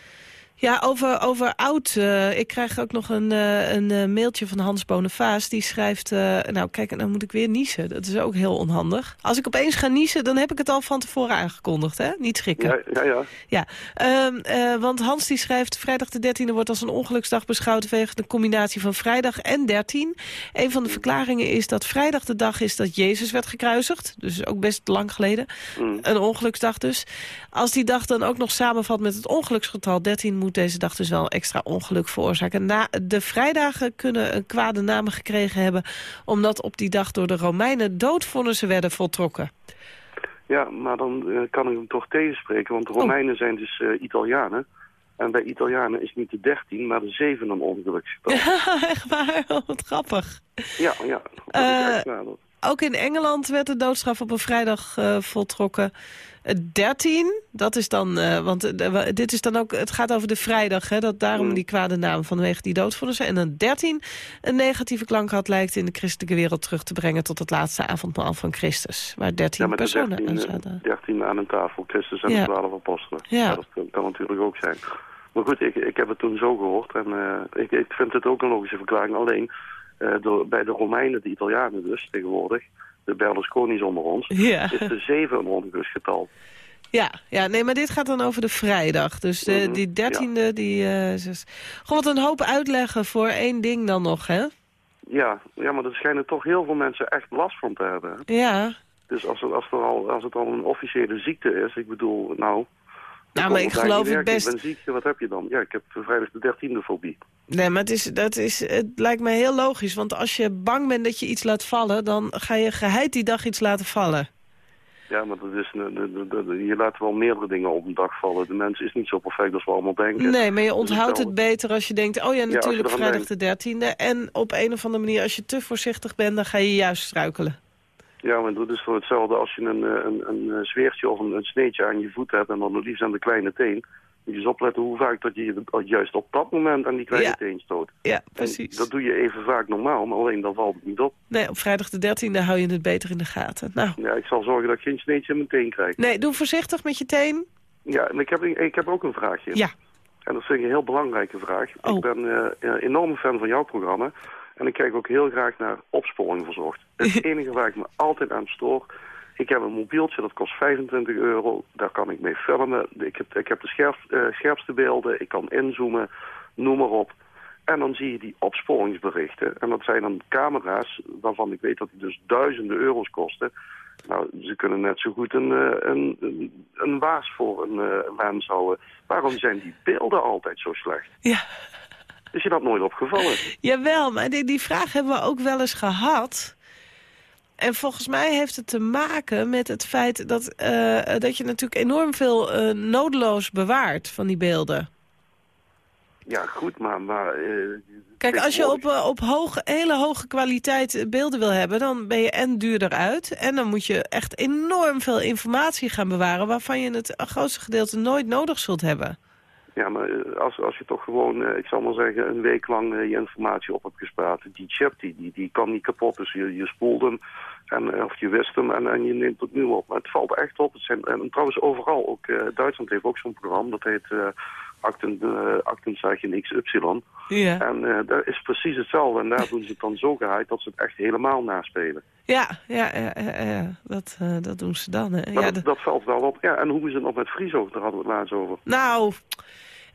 Ja, over, over oud. eh, ik krijg ook nog een, eh, een eh, mailtje van Hans Bonifaas. Die schrijft, nou kijk, nou moet ik weer niezen. Dat is ook heel onhandig. Als ik opeens ga niezen, dan heb ik het al van tevoren aangekondigd, hè? Niet schrikken. Ja, ja, ja. Ja, ehm, eh, want Hans die schrijft... vrijdag de 13e wordt als een ongeluksdag beschouwd... vanwege de combinatie van vrijdag en 13. Een van de verklaringen is dat vrijdag de dag is dat Jezus werd gekruisigd. Dus ook best lang geleden. Mm. Een ongeluksdag dus. Als die dag dan ook nog samenvalt met het ongeluksgetal 13... moet deze dag dus wel extra ongeluk veroorzaken. Na, de vrijdagen kunnen een kwade namen gekregen hebben... omdat op die dag door de Romeinen doodvonnissen werden voltrokken. Ja, maar dan eh, kan ik hem toch tegenspreken, want de Romeinen zijn dus eh, Italianen. En bij Italianen is niet de 13, maar de 7 een ongeluksgetal. Ja, echt waar? Oh, wat grappig. Ja, ja. Eh, Ook in Engeland werd de doodstraf op een vrijdag voltrokken. Eh, 13, dat is dan, eh, want eh, dit is dan ook, het gaat over de vrijdag, hè, dat daarom Mm. die kwade naam vanwege die doodvonnissen. En dan 13, een negatieve klank had, lijkt in de christelijke wereld terug te brengen tot het laatste avondmaal van Christus. Waar 13 Ja, met de personen 13, aan eh, zaten. 13 aan een tafel, Christus en Ja. de 12 apostelen. Ja. dat kan, natuurlijk ook zijn. Maar goed, ik, ik heb het toen zo gehoord en eh, ik, ik vind het ook een logische verklaring. Alleen, eh, door, bij de Romeinen, de Italianen dus tegenwoordig, de Berlusconi's onder ons, Ja. is de 7 een ongeluksgetal. Ja, ja, nee, maar dit gaat dan over de vrijdag. Dus de, Mhm, die dertiende, die... eh zes... Goh, wat een hoop uitleggen voor één ding dan nog, hè? Ja, ja, maar er schijnen toch heel veel mensen echt last van te hebben. Ja. Dus als, er, als, er al, als het al een officiële ziekte is, ik bedoel, nou... Nou, maar ik geloof het best... Ik ben ziek, wat heb je dan? Ja, ik heb vrijdag de 13e fobie. Nee, maar het, is, dat is, het lijkt me heel logisch. Want als je bang bent dat je iets laat vallen... dan ga je geheid die dag iets laten vallen. Ja, maar dat is, je laat wel meerdere dingen op een dag vallen. De mens is niet zo perfect als we allemaal denken. Nee, maar je onthoudt het beter als je denkt... oh ja, natuurlijk vrijdag de dertiende. En op een of andere manier, als je te voorzichtig bent... dan ga je juist struikelen. Ja, maar dat is voor hetzelfde als je een, eh, een, een eh, zweertje of een, een sneetje aan je voet hebt... en dan het liefst aan de kleine teen. Moet je eens opletten hoe vaak dat je juist op dat moment aan die kleine Ja. teen stoot. Ja, En precies. dat doe je even vaak normaal, maar alleen dan valt het niet op. Nee, op vrijdag de dertiende hou je het beter in de gaten. Nou, Ja, ik zal zorgen dat ik geen sneetje in mijn teen krijg. nee, doe voorzichtig met je teen. Ja, en ik heb, ik heb ook een vraagje. Ja. En dat vind ik een heel belangrijke vraag. Oh. Ik ben eh, een enorme fan van jouw programma. En ik kijk ook heel graag naar opsporing verzocht. Het enige waar ik me altijd aan stoor... Ik heb een mobieltje, dat kost 25 euro. Daar kan ik mee filmen. Ik heb, ik heb de scherp, eh, scherpste beelden. Ik kan inzoomen, noem maar op. En dan zie je die opsporingsberichten. En dat zijn dan camera's waarvan ik weet dat die dus duizenden euro's kosten. Nou, ze kunnen net zo goed een, eh, een, een, een waas voor een eh, mens houden. Waarom zijn die beelden altijd zo slecht? Ja. Is je dat nooit opgevallen? Jawel, maar die, die vraag hebben we ook wel eens gehad. En volgens mij heeft het te maken met het feit dat, eh, dat je natuurlijk enorm veel eh, nodeloos bewaart van die beelden. Ja, goed, maar... maar eh, Kijk, als je op, op hoge, hele hoge kwaliteit beelden wil hebben... dan ben je en duurder uit. En dan moet je echt enorm veel informatie gaan bewaren... waarvan je het grootste gedeelte nooit nodig zult hebben. Ja, maar eh, als, als je toch gewoon, eh, ik zal maar zeggen, een week lang eh, je informatie op hebt gespaard. Die chip, die, die, die kan niet kapot. Dus je, je spoelt hem, en, of je wist hem en, en je neemt het nu op. Maar het valt echt op. Het zijn, en trouwens overal, ook Duitsland heeft ook zo'n programma. Dat heet eh Akten, uh, XY. Ja. En eh dat is precies hetzelfde. En daar doen ze het dan zo geheid dat ze het echt helemaal naspelen. Ja, ja, ja, ja, ja. Dat, dat doen ze dan. Hè. Ja, dat valt wel op. Ja, en hoe is het nog met Friso? Daar hadden we het laatst over. Nou,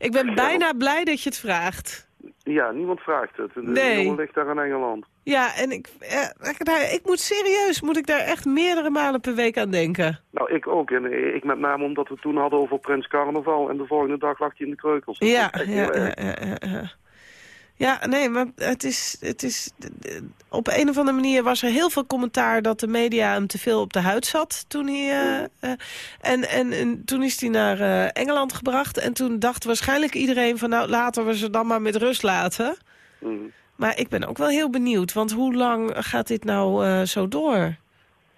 ik ben bijna blij dat je het vraagt. Ja, niemand vraagt het. De Nee. jongen ligt daar in Engeland. Ja, en ik, eh, ik, moet serieus, moet ik daar echt meerdere malen per week aan denken. Nou, ik ook. En eh, ik met name omdat we het toen hadden over Prins Carnaval. En de volgende dag lag hij in de kreukels. Ja, ja, ja, ja. Nee, maar het is, het is... Op een of andere manier was er heel veel commentaar... dat de media hem te veel op de huid zat toen hij... eh, eh, en, en, en toen is hij naar eh, Engeland gebracht. En toen dacht waarschijnlijk iedereen van... nou, laten we ze dan maar met rust laten. Mhm. Maar ik ben ook wel heel benieuwd. Want hoe lang gaat dit nou zo door?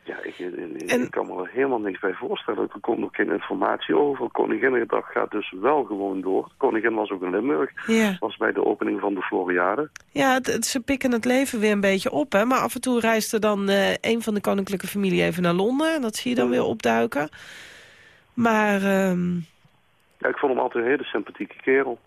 Ja, ik, ik, ik kan me er helemaal niks bij voorstellen. Er komt ook geen informatie over. Koninginnedag gaat dus wel gewoon door. De koningin was ook in Limburg. Ja. Was bij de opening van de Floriade. Ja, het, het- ze pikken het leven weer een beetje op, hè. Maar af en toe reist er dan eh, een van de koninklijke familie even naar Londen. En dat zie je dan weer opduiken. Maar... ehm, Ja, ik vond hem altijd een hele sympathieke kerel.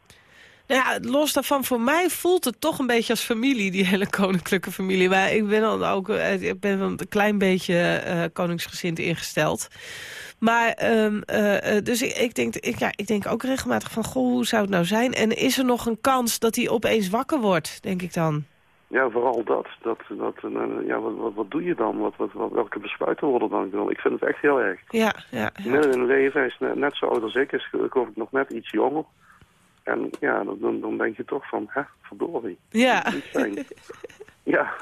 Nou ja, los daarvan, voor mij voelt het toch een beetje als familie, die hele koninklijke familie. Maar ik ben dan ook eh, ik ben een klein beetje eh, koningsgezind ingesteld. Maar, ehm, eh, dus ik, ik, denk, ik, ja, ik denk ook regelmatig van, goh, hoe zou het nou zijn? En is er nog een kans dat hij opeens wakker wordt, denk ik dan? Ja, vooral dat. dat, dat eh, ja, wat, wat, wat doe je dan? Wat, wat, wat- welke besluiten worden dan genomen? Ik vind het echt heel erg. Ja, ja, in is net, net zo oud als ik, is geloof ik nog net iets jonger. En ja, dan- dan, denk je toch van, hè, verdorie. Ja. Ja,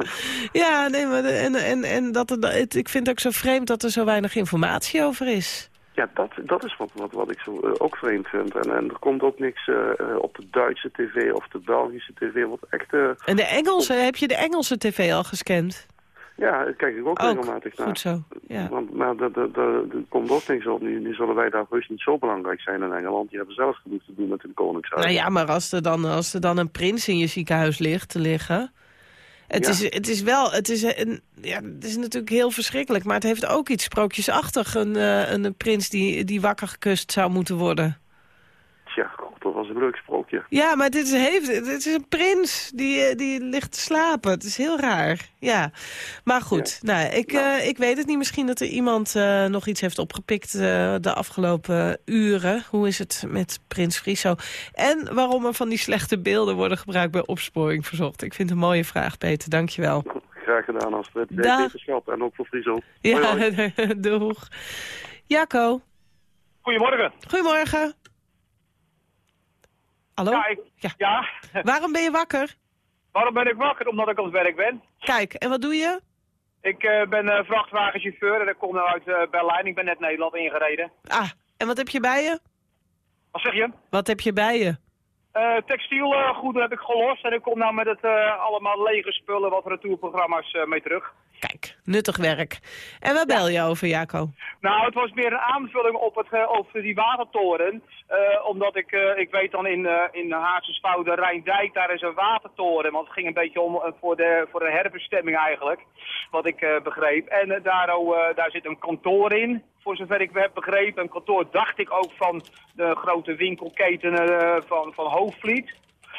Ja, nee, maar de- en, en, en dat er, het, ik vind het ook zo vreemd dat er zo weinig informatie over is. ja dat, dat is wat, wat, wat ik zo eh, ook vreemd vind. En, en er komt ook niks eh, eh, op de Duitse tv of de Belgische tv. Wat echt, En de Engelse, heb je de Engelse tv al gescand? Ja, dat kijk ik ook, Ook, regelmatig naar. goed zo, ja. Want, maar er- er- er- er komt ook niks op. Nu, nu zullen wij daar heus niet zo belangrijk zijn in Engeland. Die hebben zelf genoeg te doen met hun koningshuis. Nou ja, maar als er dan, als er dan een prins in je ziekenhuis ligt te liggen... Het, Ja. is, het is wel, het is, een, ja, het is natuurlijk heel verschrikkelijk... maar het heeft ook iets sprookjesachtig. Een, eh, een, prins die, die wakker gekust zou moeten worden. Tja, god, dat was een leuk sprookje. Ja, maar dit is, heeft, dit is een prins die, eh, die ligt te slapen. Het is heel raar, ja. Maar goed, nou, ik, eh, ik weet het niet. Misschien dat er iemand eh, nog iets heeft opgepikt eh, de afgelopen uren. Hoe is het met prins Friso? En waarom er van die slechte beelden worden gebruikt bij opsporing verzocht. Ik vind het een mooie vraag, Peter. Dank je wel. Graag gedaan, Astrid. Wetenschap en ook voor Friso. Hoi, Ja, hoi. doeg. Jacco, Goedemorgen. goedemorgen. Hallo? Ja, ik, ja. Waarom ben je wakker? waarom ben ik wakker? Omdat ik aan het werk ben. Kijk, en wat doe je? Ik eh, ben eh, vrachtwagenchauffeur en ik kom nou uit eh, Berlijn. Ik ben net Nederland ingereden. Ah, en wat heb je bij je? Wat zeg je? Wat heb je bij je? Eh textielgoederen heb ik gelost en ik kom nou met het eh, allemaal lege spullen wat retourprogramma's eh mee terug. Kijk, nuttig werk. En waar bel je over, Jaco? Nou, het was meer een aanvulling op, het, eh, op die watertoren. Eh, omdat ik, eh, ik weet dan in, eh in Haarsensvoude, Rijndijk, daar is een watertoren. Want het ging een beetje om eh, voor, de, voor de herbestemming eigenlijk, wat ik eh, begreep. En eh, daar, oh, eh, daar zit een kantoor in, voor zover ik heb begrepen. Een kantoor dacht ik ook van de grote winkelketen eh, van, van Hoofdvliet.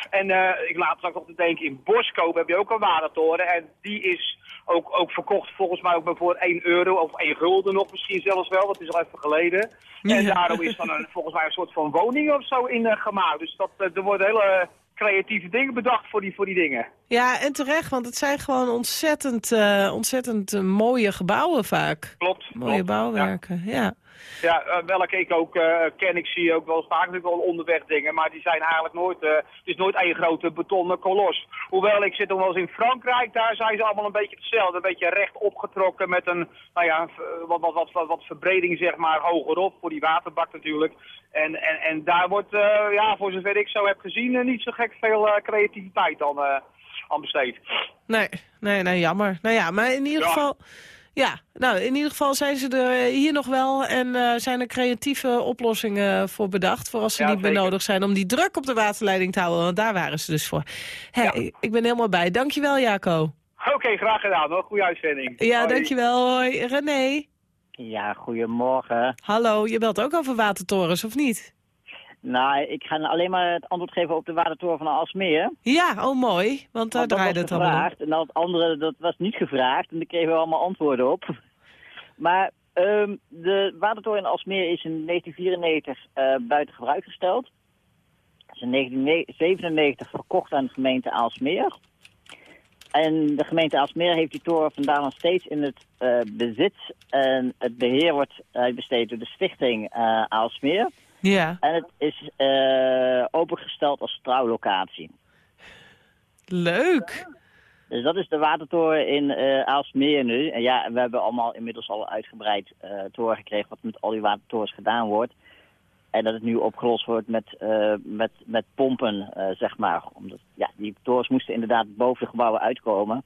En eh, ik laat ook nog te denken, in Boskoop heb je ook een watertoren. En die is ook, ook verkocht volgens mij ook maar voor 1 euro of 1 gulden nog misschien zelfs wel. Dat is al even geleden. En daarom is dan een, volgens mij een soort van woning of zo in eh, gemaakt. Dus dat, eh, er worden hele creatieve dingen bedacht voor die, voor die dingen. Ja, en terecht, want het zijn gewoon ontzettend, eh, ontzettend eh, mooie gebouwen vaak. Klopt. Mooie klopt. bouwwerken, ja. Ja, eh, welke ik ook eh, ken. Ik zie ook wel vaak natuurlijk wel onderweg dingen. Maar die zijn eigenlijk nooit... eh, het is nooit één grote betonnen kolos. Hoewel, ik zit nog wel eens in Frankrijk. Daar zijn ze allemaal een beetje hetzelfde. Een beetje recht opgetrokken met een... Nou ja, wat, wat, wat, wat, wat verbreding zeg maar hogerop. Voor die waterbak natuurlijk. En, en, en daar wordt, ja, voor zover ik zo heb gezien... niet zo gek veel creativiteit dan eh, aan besteed. Nee, nee, nee, jammer. Nou ja, maar in ieder Ja. geval... Ja, nou, in ieder geval zijn ze er eh, hier nog wel en eh, zijn er creatieve oplossingen voor bedacht. Voor als ze Ja, niet meer nodig zijn om die druk op de waterleiding te houden. Want daar waren ze dus voor. Ik ben helemaal bij. Dankjewel, Jaco. Oké, graag gedaan hoor. Goeie uitzending. Ja, Hoi. dankjewel. Hoi, René. Ja, goedemorgen. Hallo, je belt ook over watertorens, of niet? Nou, ik ga alleen maar het antwoord geven op de watertoren van Alsmeer. Ja, oh mooi, want daar draaide het allemaal. En dat andere, dat was niet gevraagd. En daar kregen we allemaal antwoorden op. Maar ehm, de watertoren in Alsmeer is in 1994 eh, buiten gebruik gesteld. Is in 1997 verkocht aan de gemeente Aalsmeer. En de gemeente Aalsmeer heeft die toren vandaag nog steeds in het eh, bezit. En het beheer wordt uitbesteed door de stichting eh Aalsmeer. Ja, En het is eh, opengesteld als trouwlocatie. leuk. Dus dat is de watertoren in eh Aalsmeer nu. En ja, we hebben allemaal inmiddels al uitgebreid eh te horen gekregen wat met al die watertorens gedaan wordt. En dat het nu opgelost wordt met, met, met pompen, zeg maar. Omdat ja, die torens moesten inderdaad boven de gebouwen uitkomen.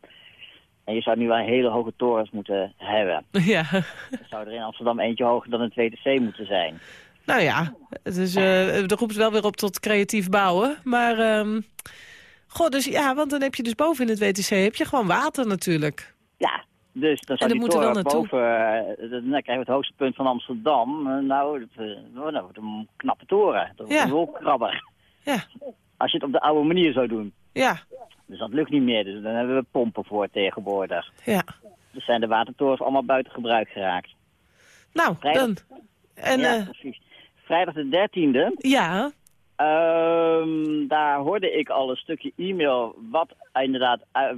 En je zou nu wel hele hoge torens moeten hebben. Ja. Er zou er in Amsterdam eentje hoger dan het WTC moeten zijn. Nou ja, het is, eh er roept wel weer op tot creatief bouwen. Maar, goh, dus ja, want dan heb je dus boven in het WTC heb je gewoon water natuurlijk. Ja, dus dan zou die toren wel boven, eh, dan krijgen we het hoogste punt van Amsterdam. Eh, nou, dat, nou, dat wordt een knappe toren. Dat wordt Ja. een wolkrabber. Ja. Als je het op de oude manier zou doen. Ja, Dus dat lukt niet meer, dus dan hebben we pompen voor tegenwoordig. ja. Dus zijn de watertorens allemaal buiten gebruik geraakt. Nou, Vrijdag- dan. En, ja, precies. Vrijdag de 13e, ja, ehm, daar hoorde ik al een stukje e-mail wat inderdaad eh,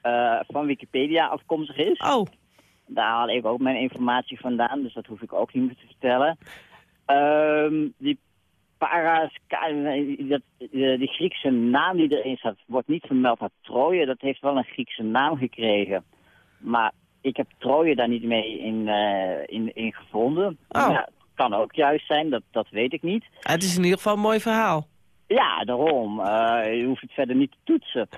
eh, van Wikipedia afkomstig is. oh, Daar haal ik ook mijn informatie vandaan, dus dat hoef ik ook niet meer te vertellen. Ehm, die Paras, dat, eh, die Griekse naam die erin staat, wordt niet vermeld naar Troje. Dat heeft wel een Griekse naam gekregen. Maar ik heb Troje daar niet mee in, in, in gevonden. Oh. Ja, kan ook juist zijn, dat, dat weet ik niet. het is in ieder geval een mooi verhaal. Ja, daarom. Eh, je hoeft het verder niet te toetsen.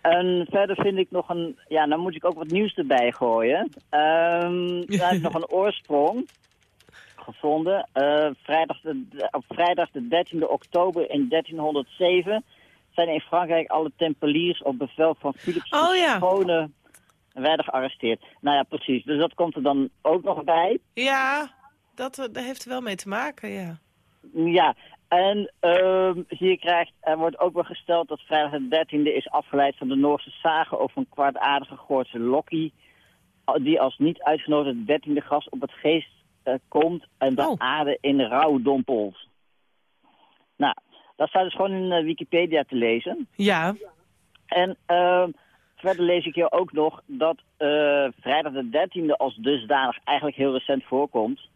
En verder vind ik nog een... Ja, dan moet ik ook wat nieuws erbij gooien. Ehm daar ik nog een oorsprong gevonden. Eh, vrijdag de, op vrijdag de 13e oktober in 1307 zijn in Frankrijk alle tempeliers op bevel van Philips Oh, de ja. Schone werden gearresteerd. Nou ja, precies. Dus dat komt er dan ook nog bij. Ja, dat, eh, dat heeft er wel mee te maken, ja. Ja, en ehm, hier krijgt, er wordt ook wel gesteld dat vrijdag de 13e is afgeleid van de Noorse sage over een kwaadaardige Goortse Lokkie, die als niet uitgenodigd dertiende gast op het geest eh, komt en de Oh. aarde in rouw dompelt. Nou, dat staat dus gewoon in eh, Wikipedia te lezen. Ja, En ehm, verder lees ik hier ook nog dat vrijdag de 13e als dusdanig eigenlijk heel recent voorkomt.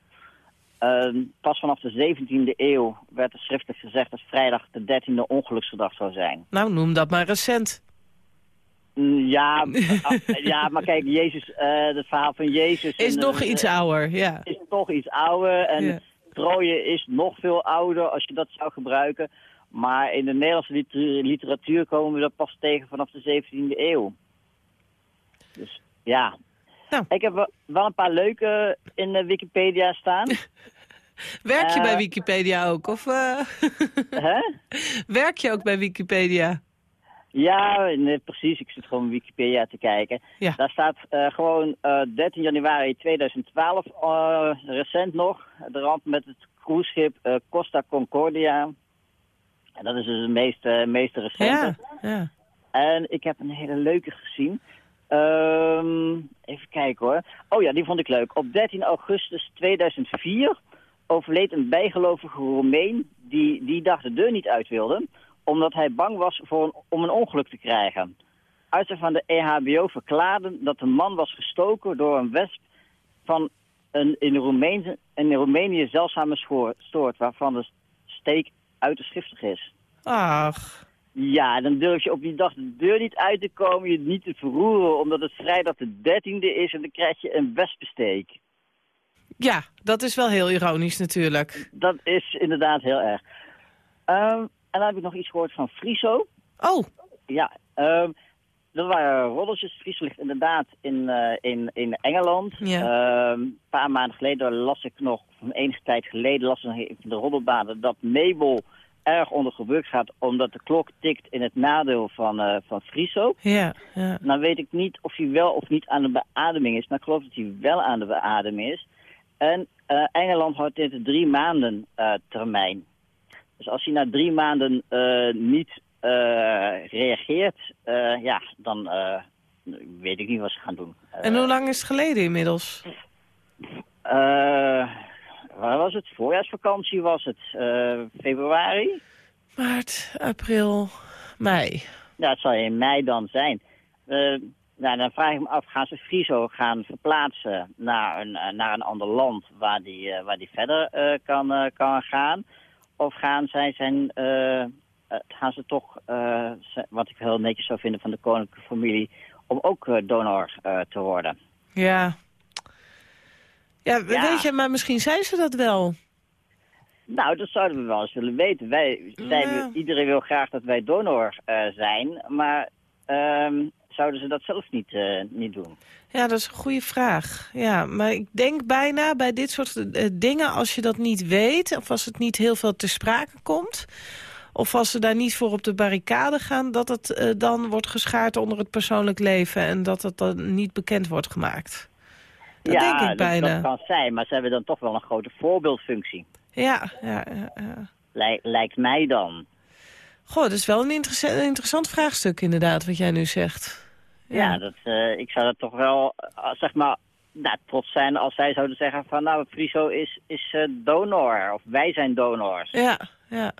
Ehm, pas vanaf de 17e eeuw werd er schriftelijk gezegd dat vrijdag de 13e ongeluksdag zou zijn. nou noem dat maar recent. Mm, Ja, ah, ja maar kijk, Jezus, eh, het verhaal van Jezus... Is en, nog eh, iets ouder, ja. is toch iets ouder. En Ja. Troje is nog veel ouder als je dat zou gebruiken. Maar in de Nederlandse liter- literatuur komen we dat pas tegen vanaf de 17e eeuw. Dus ja. Nou. Ik heb wel- een paar leuke in de Wikipedia staan. Werk je Eh. bij Wikipedia ook? Of eh, Hè? werk je ook bij Wikipedia? Ja, nee, precies. Ik zit gewoon Wikipedia te kijken. Ja. Daar staat eh, gewoon eh 13 januari 2012, eh, recent nog, de ramp met het cruiseschip eh, Costa Concordia. En dat is dus de meest, eh, meest recente. Ja, ja. En ik heb een hele leuke gezien. Ehm, even kijken hoor. Oh ja, die vond ik leuk. Op 13 augustus 2004 overleed een bijgelovige Roemeen die die dag de deur niet uit wilde, omdat hij bang was voor een, om een ongeluk te krijgen. Artsen van de EHBO verklaarden dat de man was gestoken door een wesp van een in, in Roemenië zeldzame soort, waarvan de steek uiterst giftig is. Ach, Ja, dan durf je op die dag de deur niet uit te komen, je niet te verroeren, omdat het vrijdag de 13e is en dan krijg je een wespensteek. Ja, dat is wel heel ironisch natuurlijk. Dat is inderdaad heel erg. Ehm, en dan heb ik nog iets gehoord van Friso. Oh, Ja, ehm, dat waren roddeltjes. Friso ligt inderdaad in, eh, in, in Engeland. Ja. Ehm, een paar maanden geleden las ik nog, van enige tijd geleden, las ik nog in de roddelbaden dat Mabel erg onder gebruik gaat, omdat de klok tikt in het nadeel van, eh van Friso. ja, ja. Nou weet ik niet of hij wel of niet aan de beademing is, maar ik geloof dat hij wel aan de beademing is. En eh, Engeland houdt dit drie maanden eh, termijn. Dus als hij na drie maanden eh, niet reageert, ja, dan weet ik niet wat ze gaan doen. En hoe lang is het geleden inmiddels? waar was het? Voorjaarsvakantie was het. Februari? Maart, april, mei. Ja, het zal in mei dan zijn. Nou, dan vraag ik me af, gaan ze Friso gaan verplaatsen naar een, eh, naar een ander land waar die, eh, waar die verder eh, kan, kan gaan? Of gaan, zij zijn, eh, eh, gaan ze toch, wat ik heel netjes zou vinden van de koninklijke familie, om ook donor te worden? Ja. Ja, Ja. weet je, maar misschien zijn ze dat wel. Nou, dat zouden we wel eens willen weten. Wij, zij, Ja. Iedereen wil graag dat wij donor zijn, maar ehm, zouden ze dat zelf niet, eh, niet doen? Ja, dat is een goede vraag. Ja, maar ik denk bijna bij dit soort eh, dingen, als je dat niet weet... of als het niet heel veel ter sprake komt... of als ze daar niet voor op de barricade gaan... dat het eh, dan wordt geschaard onder het persoonlijk leven... en dat het dan niet bekend wordt gemaakt. Dat ja, denk ik bijna. dat kan zijn, maar ze hebben dan toch wel een grote voorbeeldfunctie. Ja, ja, ja, ja. Lij- lijkt mij dan. Goh, dat is wel een, een interessant vraagstuk inderdaad, wat jij nu zegt. Ja, dat, eh, ik zou dat toch wel, eh, zeg maar, nou, trots zijn als zij zouden zeggen van... nou, Friso is, is eh, donor, of wij zijn donors. Ja, ja.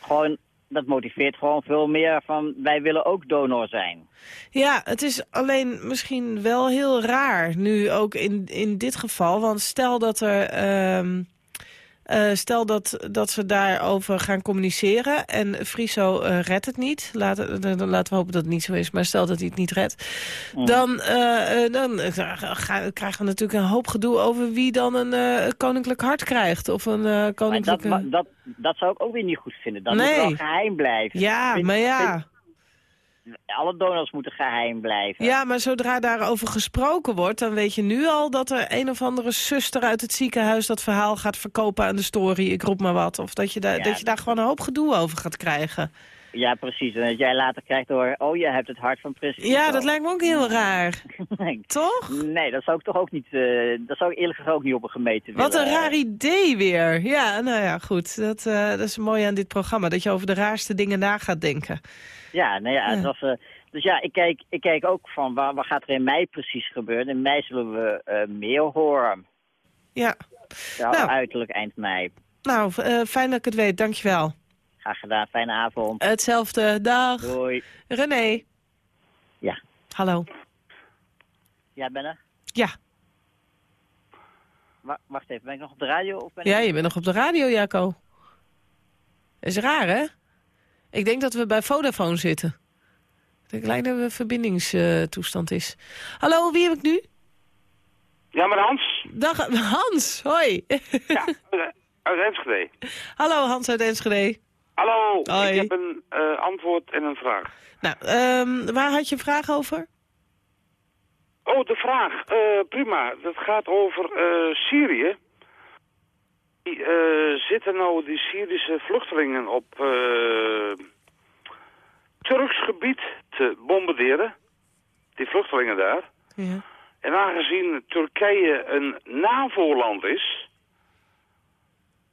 Gewoon, dat motiveert gewoon veel meer van... wij willen ook donor zijn. Ja, het is alleen misschien wel heel raar nu ook in, in dit geval. Want stel dat er... ehm, eh, stel dat, dat ze daarover gaan communiceren en Friso eh, redt het niet. Laten, dan dan laten we hopen dat het niet zo is. Maar stel dat hij het niet redt. Dan, eh, eh, dan eh, ga- krijgen we natuurlijk een hoop gedoe over wie dan een eh, koninklijk hart krijgt. Of een eh, Maar dat, koninklijke... dat, dat zou ik ook weer niet goed vinden. Dat Nee. moet wel geheim blijven. Ja, Vind- maar ja. vind- alle donors moeten geheim blijven. Ja, maar zodra daarover gesproken wordt... dan weet je nu al dat er een of andere zuster uit het ziekenhuis... dat verhaal gaat verkopen aan de story, ik roep maar wat. Of dat je, daar Ja, dat je daar gewoon een hoop gedoe over gaat krijgen. Ja, precies. En dat jij later krijgt door... oh, je hebt het hart van Prins Ja, dat lijkt me ook heel raar. Nee. Toch? Nee, dat zou ik toch ook niet... eh, dat zou ik eerlijk gezegd ook niet op een gemeente Wat willen. een raar idee weer. Ja, nou ja, goed. Dat, eh, dat is mooi aan dit programma. Dat je over de raarste dingen na gaat denken. Ja, nou ja, Ja. Eh, dus ja, ik kijk, ik kijk ook van waar, wat gaat er in mei precies gebeuren. In mei zullen we eh, meer horen. Ja. Ja, Nou. uiterlijk eind mei. Nou, eh, fijn dat ik het weet. Dankjewel. Graag gedaan, fijne avond. Hetzelfde. Dag. Doei. René. Ja. Hallo. Jij bent er? Ja. Wa- wacht even, ben ik nog op de radio? Of ben Ja, ik... je bent nog op de radio, Jaco. Is raar, hè? Ik denk dat we bij Vodafone zitten. Ik denk dat er verbindingstoestand is. Hallo, wie heb ik nu? Ja, maar Hans. Dag, Hans. Hoi. Ja, uit Enschede. Hallo, Hans uit Enschede. Hallo, Hoi. ik heb een eh, antwoord en een vraag. Nou, ehm, waar had je een vraag over? Oh, de vraag. Eh, prima. Dat gaat over eh, Syrië. Eh, zitten nou die Syrische vluchtelingen op eh, Turks gebied te bombarderen? Die vluchtelingen daar. Ja. En aangezien Turkije een NAVO-land is...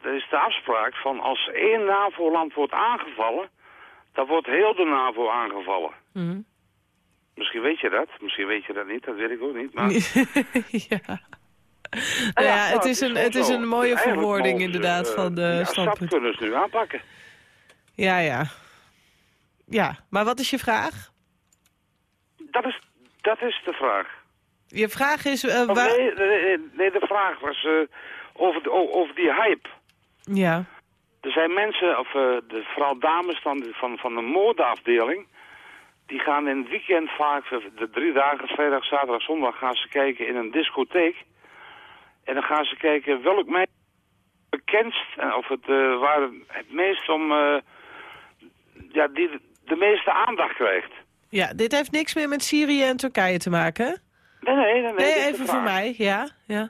is de afspraak van als één NAVO-land wordt aangevallen... dan wordt heel de NAVO aangevallen. Mhm. Misschien weet je dat, misschien weet je dat niet, dat weet ik ook niet. Maar ja. Nou ja, het is, een, het is een mooie verwoording inderdaad van de standpunt. dat kunnen ze nu aanpakken. Ja, ja. Ja, maar wat is je vraag? Dat is, dat is de vraag. Je vraag is... eh, Of waar... nee, nee, nee, de vraag was eh, over, de, over die hype. Ja. Er zijn mensen, of eh, de, vooral dames van, van, van de modeafdeling... die gaan in het weekend vaak, eh, de drie dagen, vrijdag, zaterdag, zondag... gaan ze kijken in een discotheek. En dan gaan ze kijken welk meisje het bekendst... en of het, eh, waar het meest om... eh, ja, die de, meeste aandacht krijgt. ja, dit heeft niks meer met Syrië en Turkije te maken? Nee, nee, nee. nee, even voor mij, ja. ja.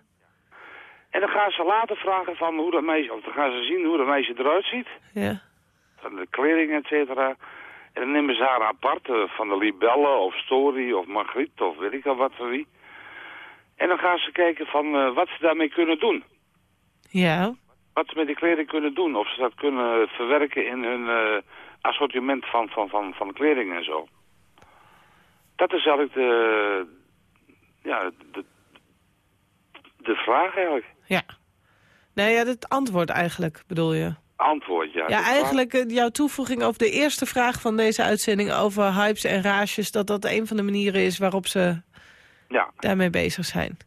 En dan gaan ze later vragen van hoe dat meisje... of dan gaan ze zien hoe dat meisje eruit ziet... ja. van de kleding, et cetera. En dan nemen ze haar apart, eh, van de Libelle of Story of Margriet of weet ik al wat voor wie. En dan gaan ze kijken van eh, wat ze daarmee kunnen doen. Ja. Wat ze met die kleding kunnen doen. Of ze dat kunnen verwerken in hun eh, assortiment van, van, van, van kleding en zo. Dat is eigenlijk de, ja, de, de vraag eigenlijk. Ja. Nee, ja, het antwoord eigenlijk, bedoel je? Antwoord, ja. Ja, vraag- eigenlijk eh, jouw toevoeging over de eerste vraag van deze uitzending... over hypes en raasjes, dat dat een van de manieren is waarop ze Ja. daarmee bezig zijn.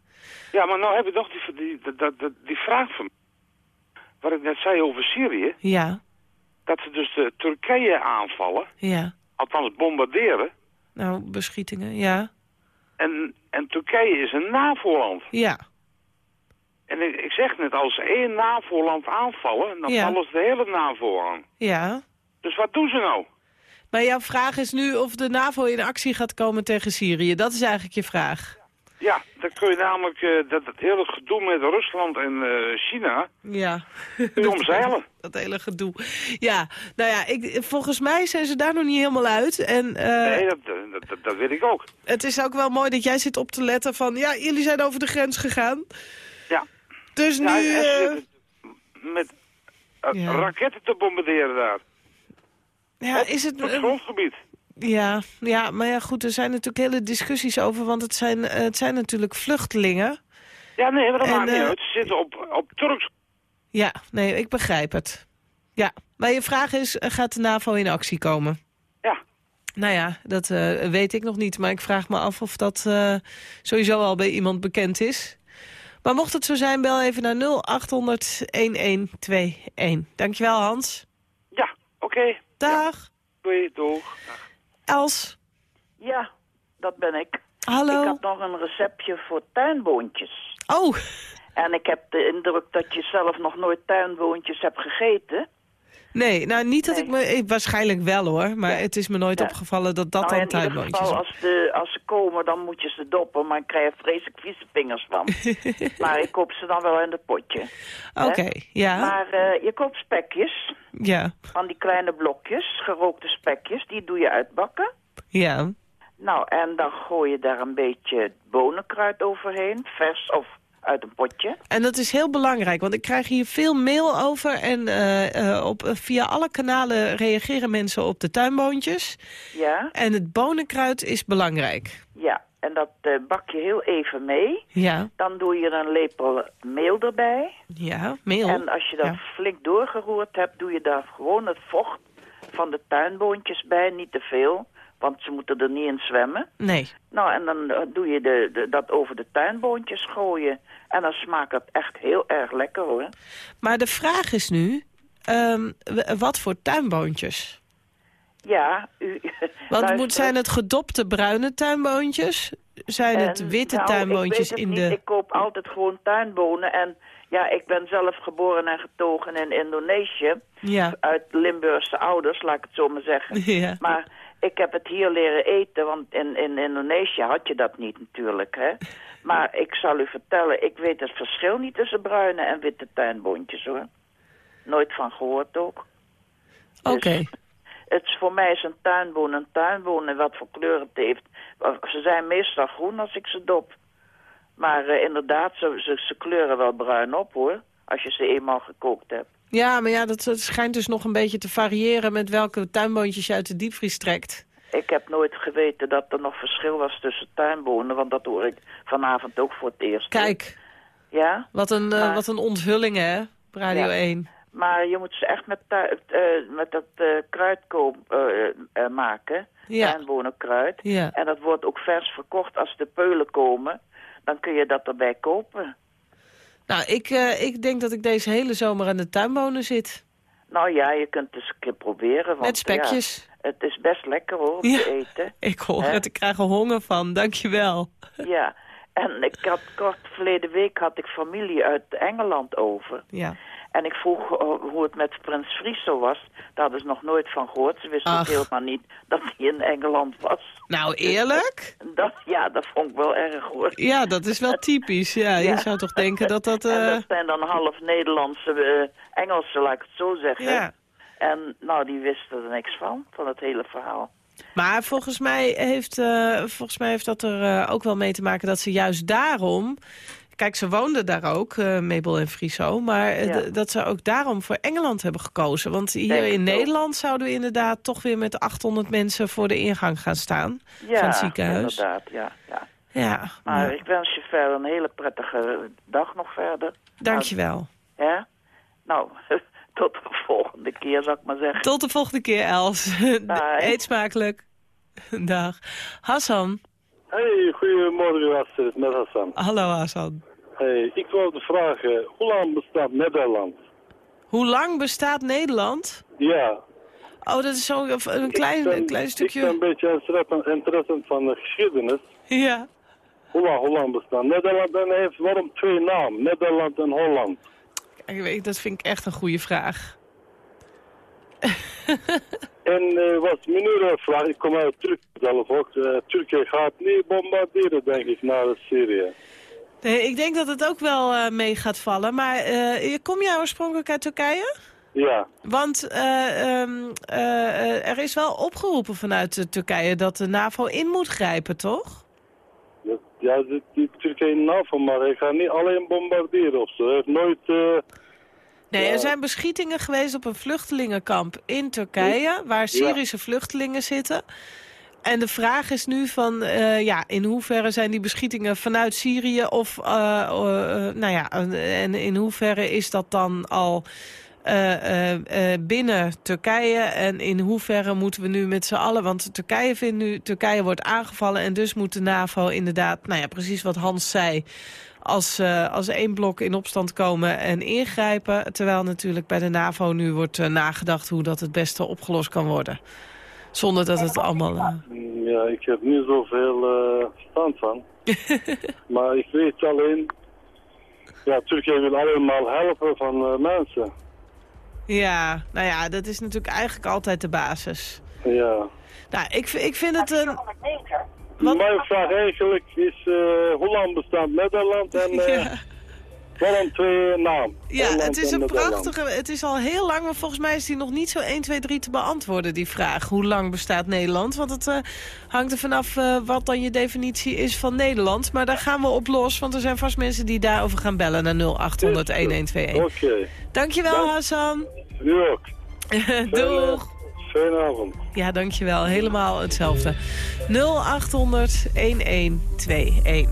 Ja, maar nou heb ik nog die, die, die, die, die vraag van Wat ik net zei over Syrië. Ja, Dat ze dus de Turkije aanvallen. ja. Althans bombarderen. Nou, beschietingen, ja. En, en Turkije is een NAVO-land. Ja, En ik, ik zeg net, als één NAVO-land aanvallen, dan Ja. vallen ze de hele NAVO aan. ja. Dus wat doen ze nou? Maar jouw vraag is nu of de NAVO in actie gaat komen tegen Syrië. Dat is eigenlijk je vraag. Ja, dan kun je namelijk eh, dat het hele gedoe met Rusland en eh, China Ja. omzeilen. Dat hele gedoe. Ja, nou ja, ik, volgens mij zijn ze daar nog niet helemaal uit. En eh, Nee, dat, dat, dat, dat weet ik ook. het is ook wel mooi dat jij zit op te letten van... ja, jullie zijn over de grens gegaan. Ja. Dus nu... Ja, met Ja. raketten te bombarderen daar. ja, is het... Het grondgebied. Ja, ja, maar ja, goed, er zijn natuurlijk hele discussies over... want het zijn, eh, het zijn natuurlijk vluchtelingen. Ja, nee, maar dat En, maakt niet eh, uit. Ze zitten op, op Turks... Ja, nee, ik begrijp het. Ja, maar je vraag is, eh, gaat de NAVO in actie komen? Ja. Nou ja, dat weet ik nog niet. Maar ik vraag me af of dat sowieso al bij iemand bekend is. Maar mocht het zo zijn, bel even naar 0800-1121. Dankjewel, Hans. Ja, oké. Dag. Doei, doeg. Els. Ja, dat ben ik. Hallo. Ik had nog een receptje voor tuinboontjes. Oh. En ik heb de indruk dat je zelf nog nooit tuinboontjes hebt gegeten. Nee, nou niet dat ik me... Waarschijnlijk wel hoor, maar het is me nooit opgevallen dat dat nou, dan tuinboontjes zijn. als, de, als ze komen, dan moet je ze doppen, maar ik krijg er vreselijk vieze vingers van. maar ik koop ze dan wel in het potje. Oké, ja. Maar eh, je koopt spekjes, Ja, van die kleine blokjes, gerookte spekjes, die doe je uitbakken. ja. Nou, en dan gooi je daar een beetje bonenkruid overheen, vers of uit een potje. En dat is heel belangrijk, want ik krijg hier veel mail over. En eh, eh, op, eh, via alle kanalen reageren mensen op de tuinboontjes. Ja, En het bonenkruid is belangrijk. ja. En dat bak je heel even mee. Ja, Dan doe je een lepel meel erbij. ja, meel. En als je dat Ja. flink doorgeroerd hebt, doe je daar gewoon het vocht van de tuinboontjes bij. Niet te veel, want ze moeten er niet in zwemmen. Nee. Nou, en dan eh, doe je de, de- dat over de tuinboontjes gooien. En dan smaakt het echt heel erg lekker hoor. Maar de vraag is nu, ehm, wat voor tuinboontjes? Ja, u... Want moet, zijn het gedopte bruine tuinboontjes? Zijn het En, witte nou, tuinboontjes het in niet. de... Ik koop altijd gewoon tuinbonen. En ja, ik ben zelf geboren en getogen in Indonesië. Ja. Uit Limburgse ouders, laat ik het zo maar zeggen. Ja. Maar ik heb het hier leren eten, want in, in Indonesië had je dat niet natuurlijk. Hè? Maar ik zal u vertellen, ik weet het verschil niet tussen bruine en witte tuinboontjes hoor. Nooit van gehoord ook. Oké. Het is voor mij is een tuinboon een tuinboon en wat voor kleur het heeft. Ze zijn meestal groen als ik ze dop. Maar eh, inderdaad, ze, ze, ze kleuren wel bruin op hoor. Als je ze eenmaal gekookt hebt. Ja, maar ja, dat, dat schijnt dus nog een beetje te variëren... met welke tuinboontjes je uit de diepvries trekt. Ik heb nooit geweten dat er nog verschil was tussen tuinbonen. Want dat hoor ik vanavond ook voor het eerst. Kijk, Ja? wat een, eh, wat een onthulling hè, Radio Ja. 1. Maar je moet ze echt met, eh, met dat eh kruidkoop maken. Ja. Tuinbonenkruid. Ja. En dat wordt ook vers verkocht als de peulen komen. Dan kun je dat erbij kopen. Nou, ik, eh, ik denk dat ik deze hele zomer aan de tuinbonen zit. Nou ja, je kunt het eens een keer proberen. Want, Met spekjes. Ja, het is best lekker hoor, om Ja. te eten. Ik hoor het, ik krijg er honger van, dankjewel. Ja, en ik had kort verleden week had ik familie uit Engeland over. Ja. En ik vroeg eh, hoe het met prins Friso was. Daar hadden ze nog nooit van gehoord. Ze wisten ook Ach. helemaal niet dat hij in Engeland was. Nou, eerlijk? Dat, ja, dat vond ik wel erg hoor. Ja, dat is wel typisch. Ja, je zou toch denken dat dat... En eh, dat zijn dan half Nederlandse eh, Engelsen, laat ik het zo zeggen. Ja. En nou, die wisten er niks van, van het hele verhaal. Maar volgens mij heeft, volgens mij heeft dat er ook wel mee te maken dat ze juist daarom... Kijk, ze woonden daar ook, eh, Mabel en Friso. Maar eh, Ja. dat ze ook daarom voor Engeland hebben gekozen. Want hier Denk in ook. Nederland zouden we inderdaad toch weer met 800 mensen voor de ingang gaan staan. Ja, van het ziekenhuis. inderdaad, ja. ja. Ja, Maar nou, ik wens je verder een hele prettige dag nog verder. dankjewel. Ja? Nou, tot de volgende keer, zou ik maar zeggen. Tot de volgende keer, Els. Bye. Eet smakelijk. Dag. Hassan. Hey, goedemorgen Astrid, met Hassan. Hallo Hassan. Hey, ik wilde vragen, hoe lang bestaat Nederland? Hoe lang bestaat Nederland? Ja. Oh, dat is zo'n een klein, ik ben, een klein Ik stukje... ben een beetje interessant, van de geschiedenis. Ja. Hoe lang, hoe lang bestaat Nederland en heeft waarom twee namen, Nederland en Holland? Ik weet, dat vind ik echt een goede vraag. En eh, wat meneer vraagt, ik kom uit Turkije zelf ook. Eh, Turkije gaat niet bombarderen, denk ik, naar Syrië. Nee, ik denk dat het ook wel eh, mee gaat vallen. Maar eh, kom jij oorspronkelijk uit Turkije? Ja. Want eh, ehm, eh, eh, er is wel opgeroepen vanuit eh, Turkije dat de NAVO in moet grijpen, toch? Ja, die, Turkije NAVO, maar hij gaat niet alleen bombarderen of zo. Hij heeft nooit... eh, Nee, Ja. er zijn beschietingen geweest op een vluchtelingenkamp in Turkije... waar Syrische vluchtelingen zitten. En de vraag is nu van, eh, ja, in hoeverre zijn die beschietingen vanuit Syrië... of, eh, eh, nou ja, en in hoeverre is dat dan al... binnen Turkije en in hoeverre moeten we nu met z'n allen... want Turkije vindt nu, Turkije wordt aangevallen en dus moet de NAVO inderdaad... nou ja, precies wat Hans zei, als, als één blok in opstand komen en ingrijpen. Terwijl natuurlijk bij de NAVO nu wordt nagedacht hoe dat het beste opgelost kan worden. Zonder dat het allemaal... eh, Ja, ik heb niet zoveel eh verstand van. maar ik weet alleen... Ja, Turkije wil allemaal helpen van eh, mensen. ja, nou ja, dat is natuurlijk eigenlijk altijd de basis. Ja. Nou, ik, ik vind het een... Mijn vraag eigenlijk is, hoe lang bestaat Nederland en eh waarom twee naam? Ja, het is en een prachtige... Het is al heel lang, maar volgens mij is die nog niet zo 1, 2, 3 te beantwoorden, die vraag. Hoe lang bestaat Nederland? Want het eh, hangt er vanaf eh, wat dan je definitie is van Nederland. Maar daar gaan we op los, want er zijn vast mensen die daarover gaan bellen naar 0800 1121. Oké. Dankjewel, Hassan. U ook. Doeg. Fijne avond. Ja, dankjewel. Helemaal hetzelfde. 0800 1121.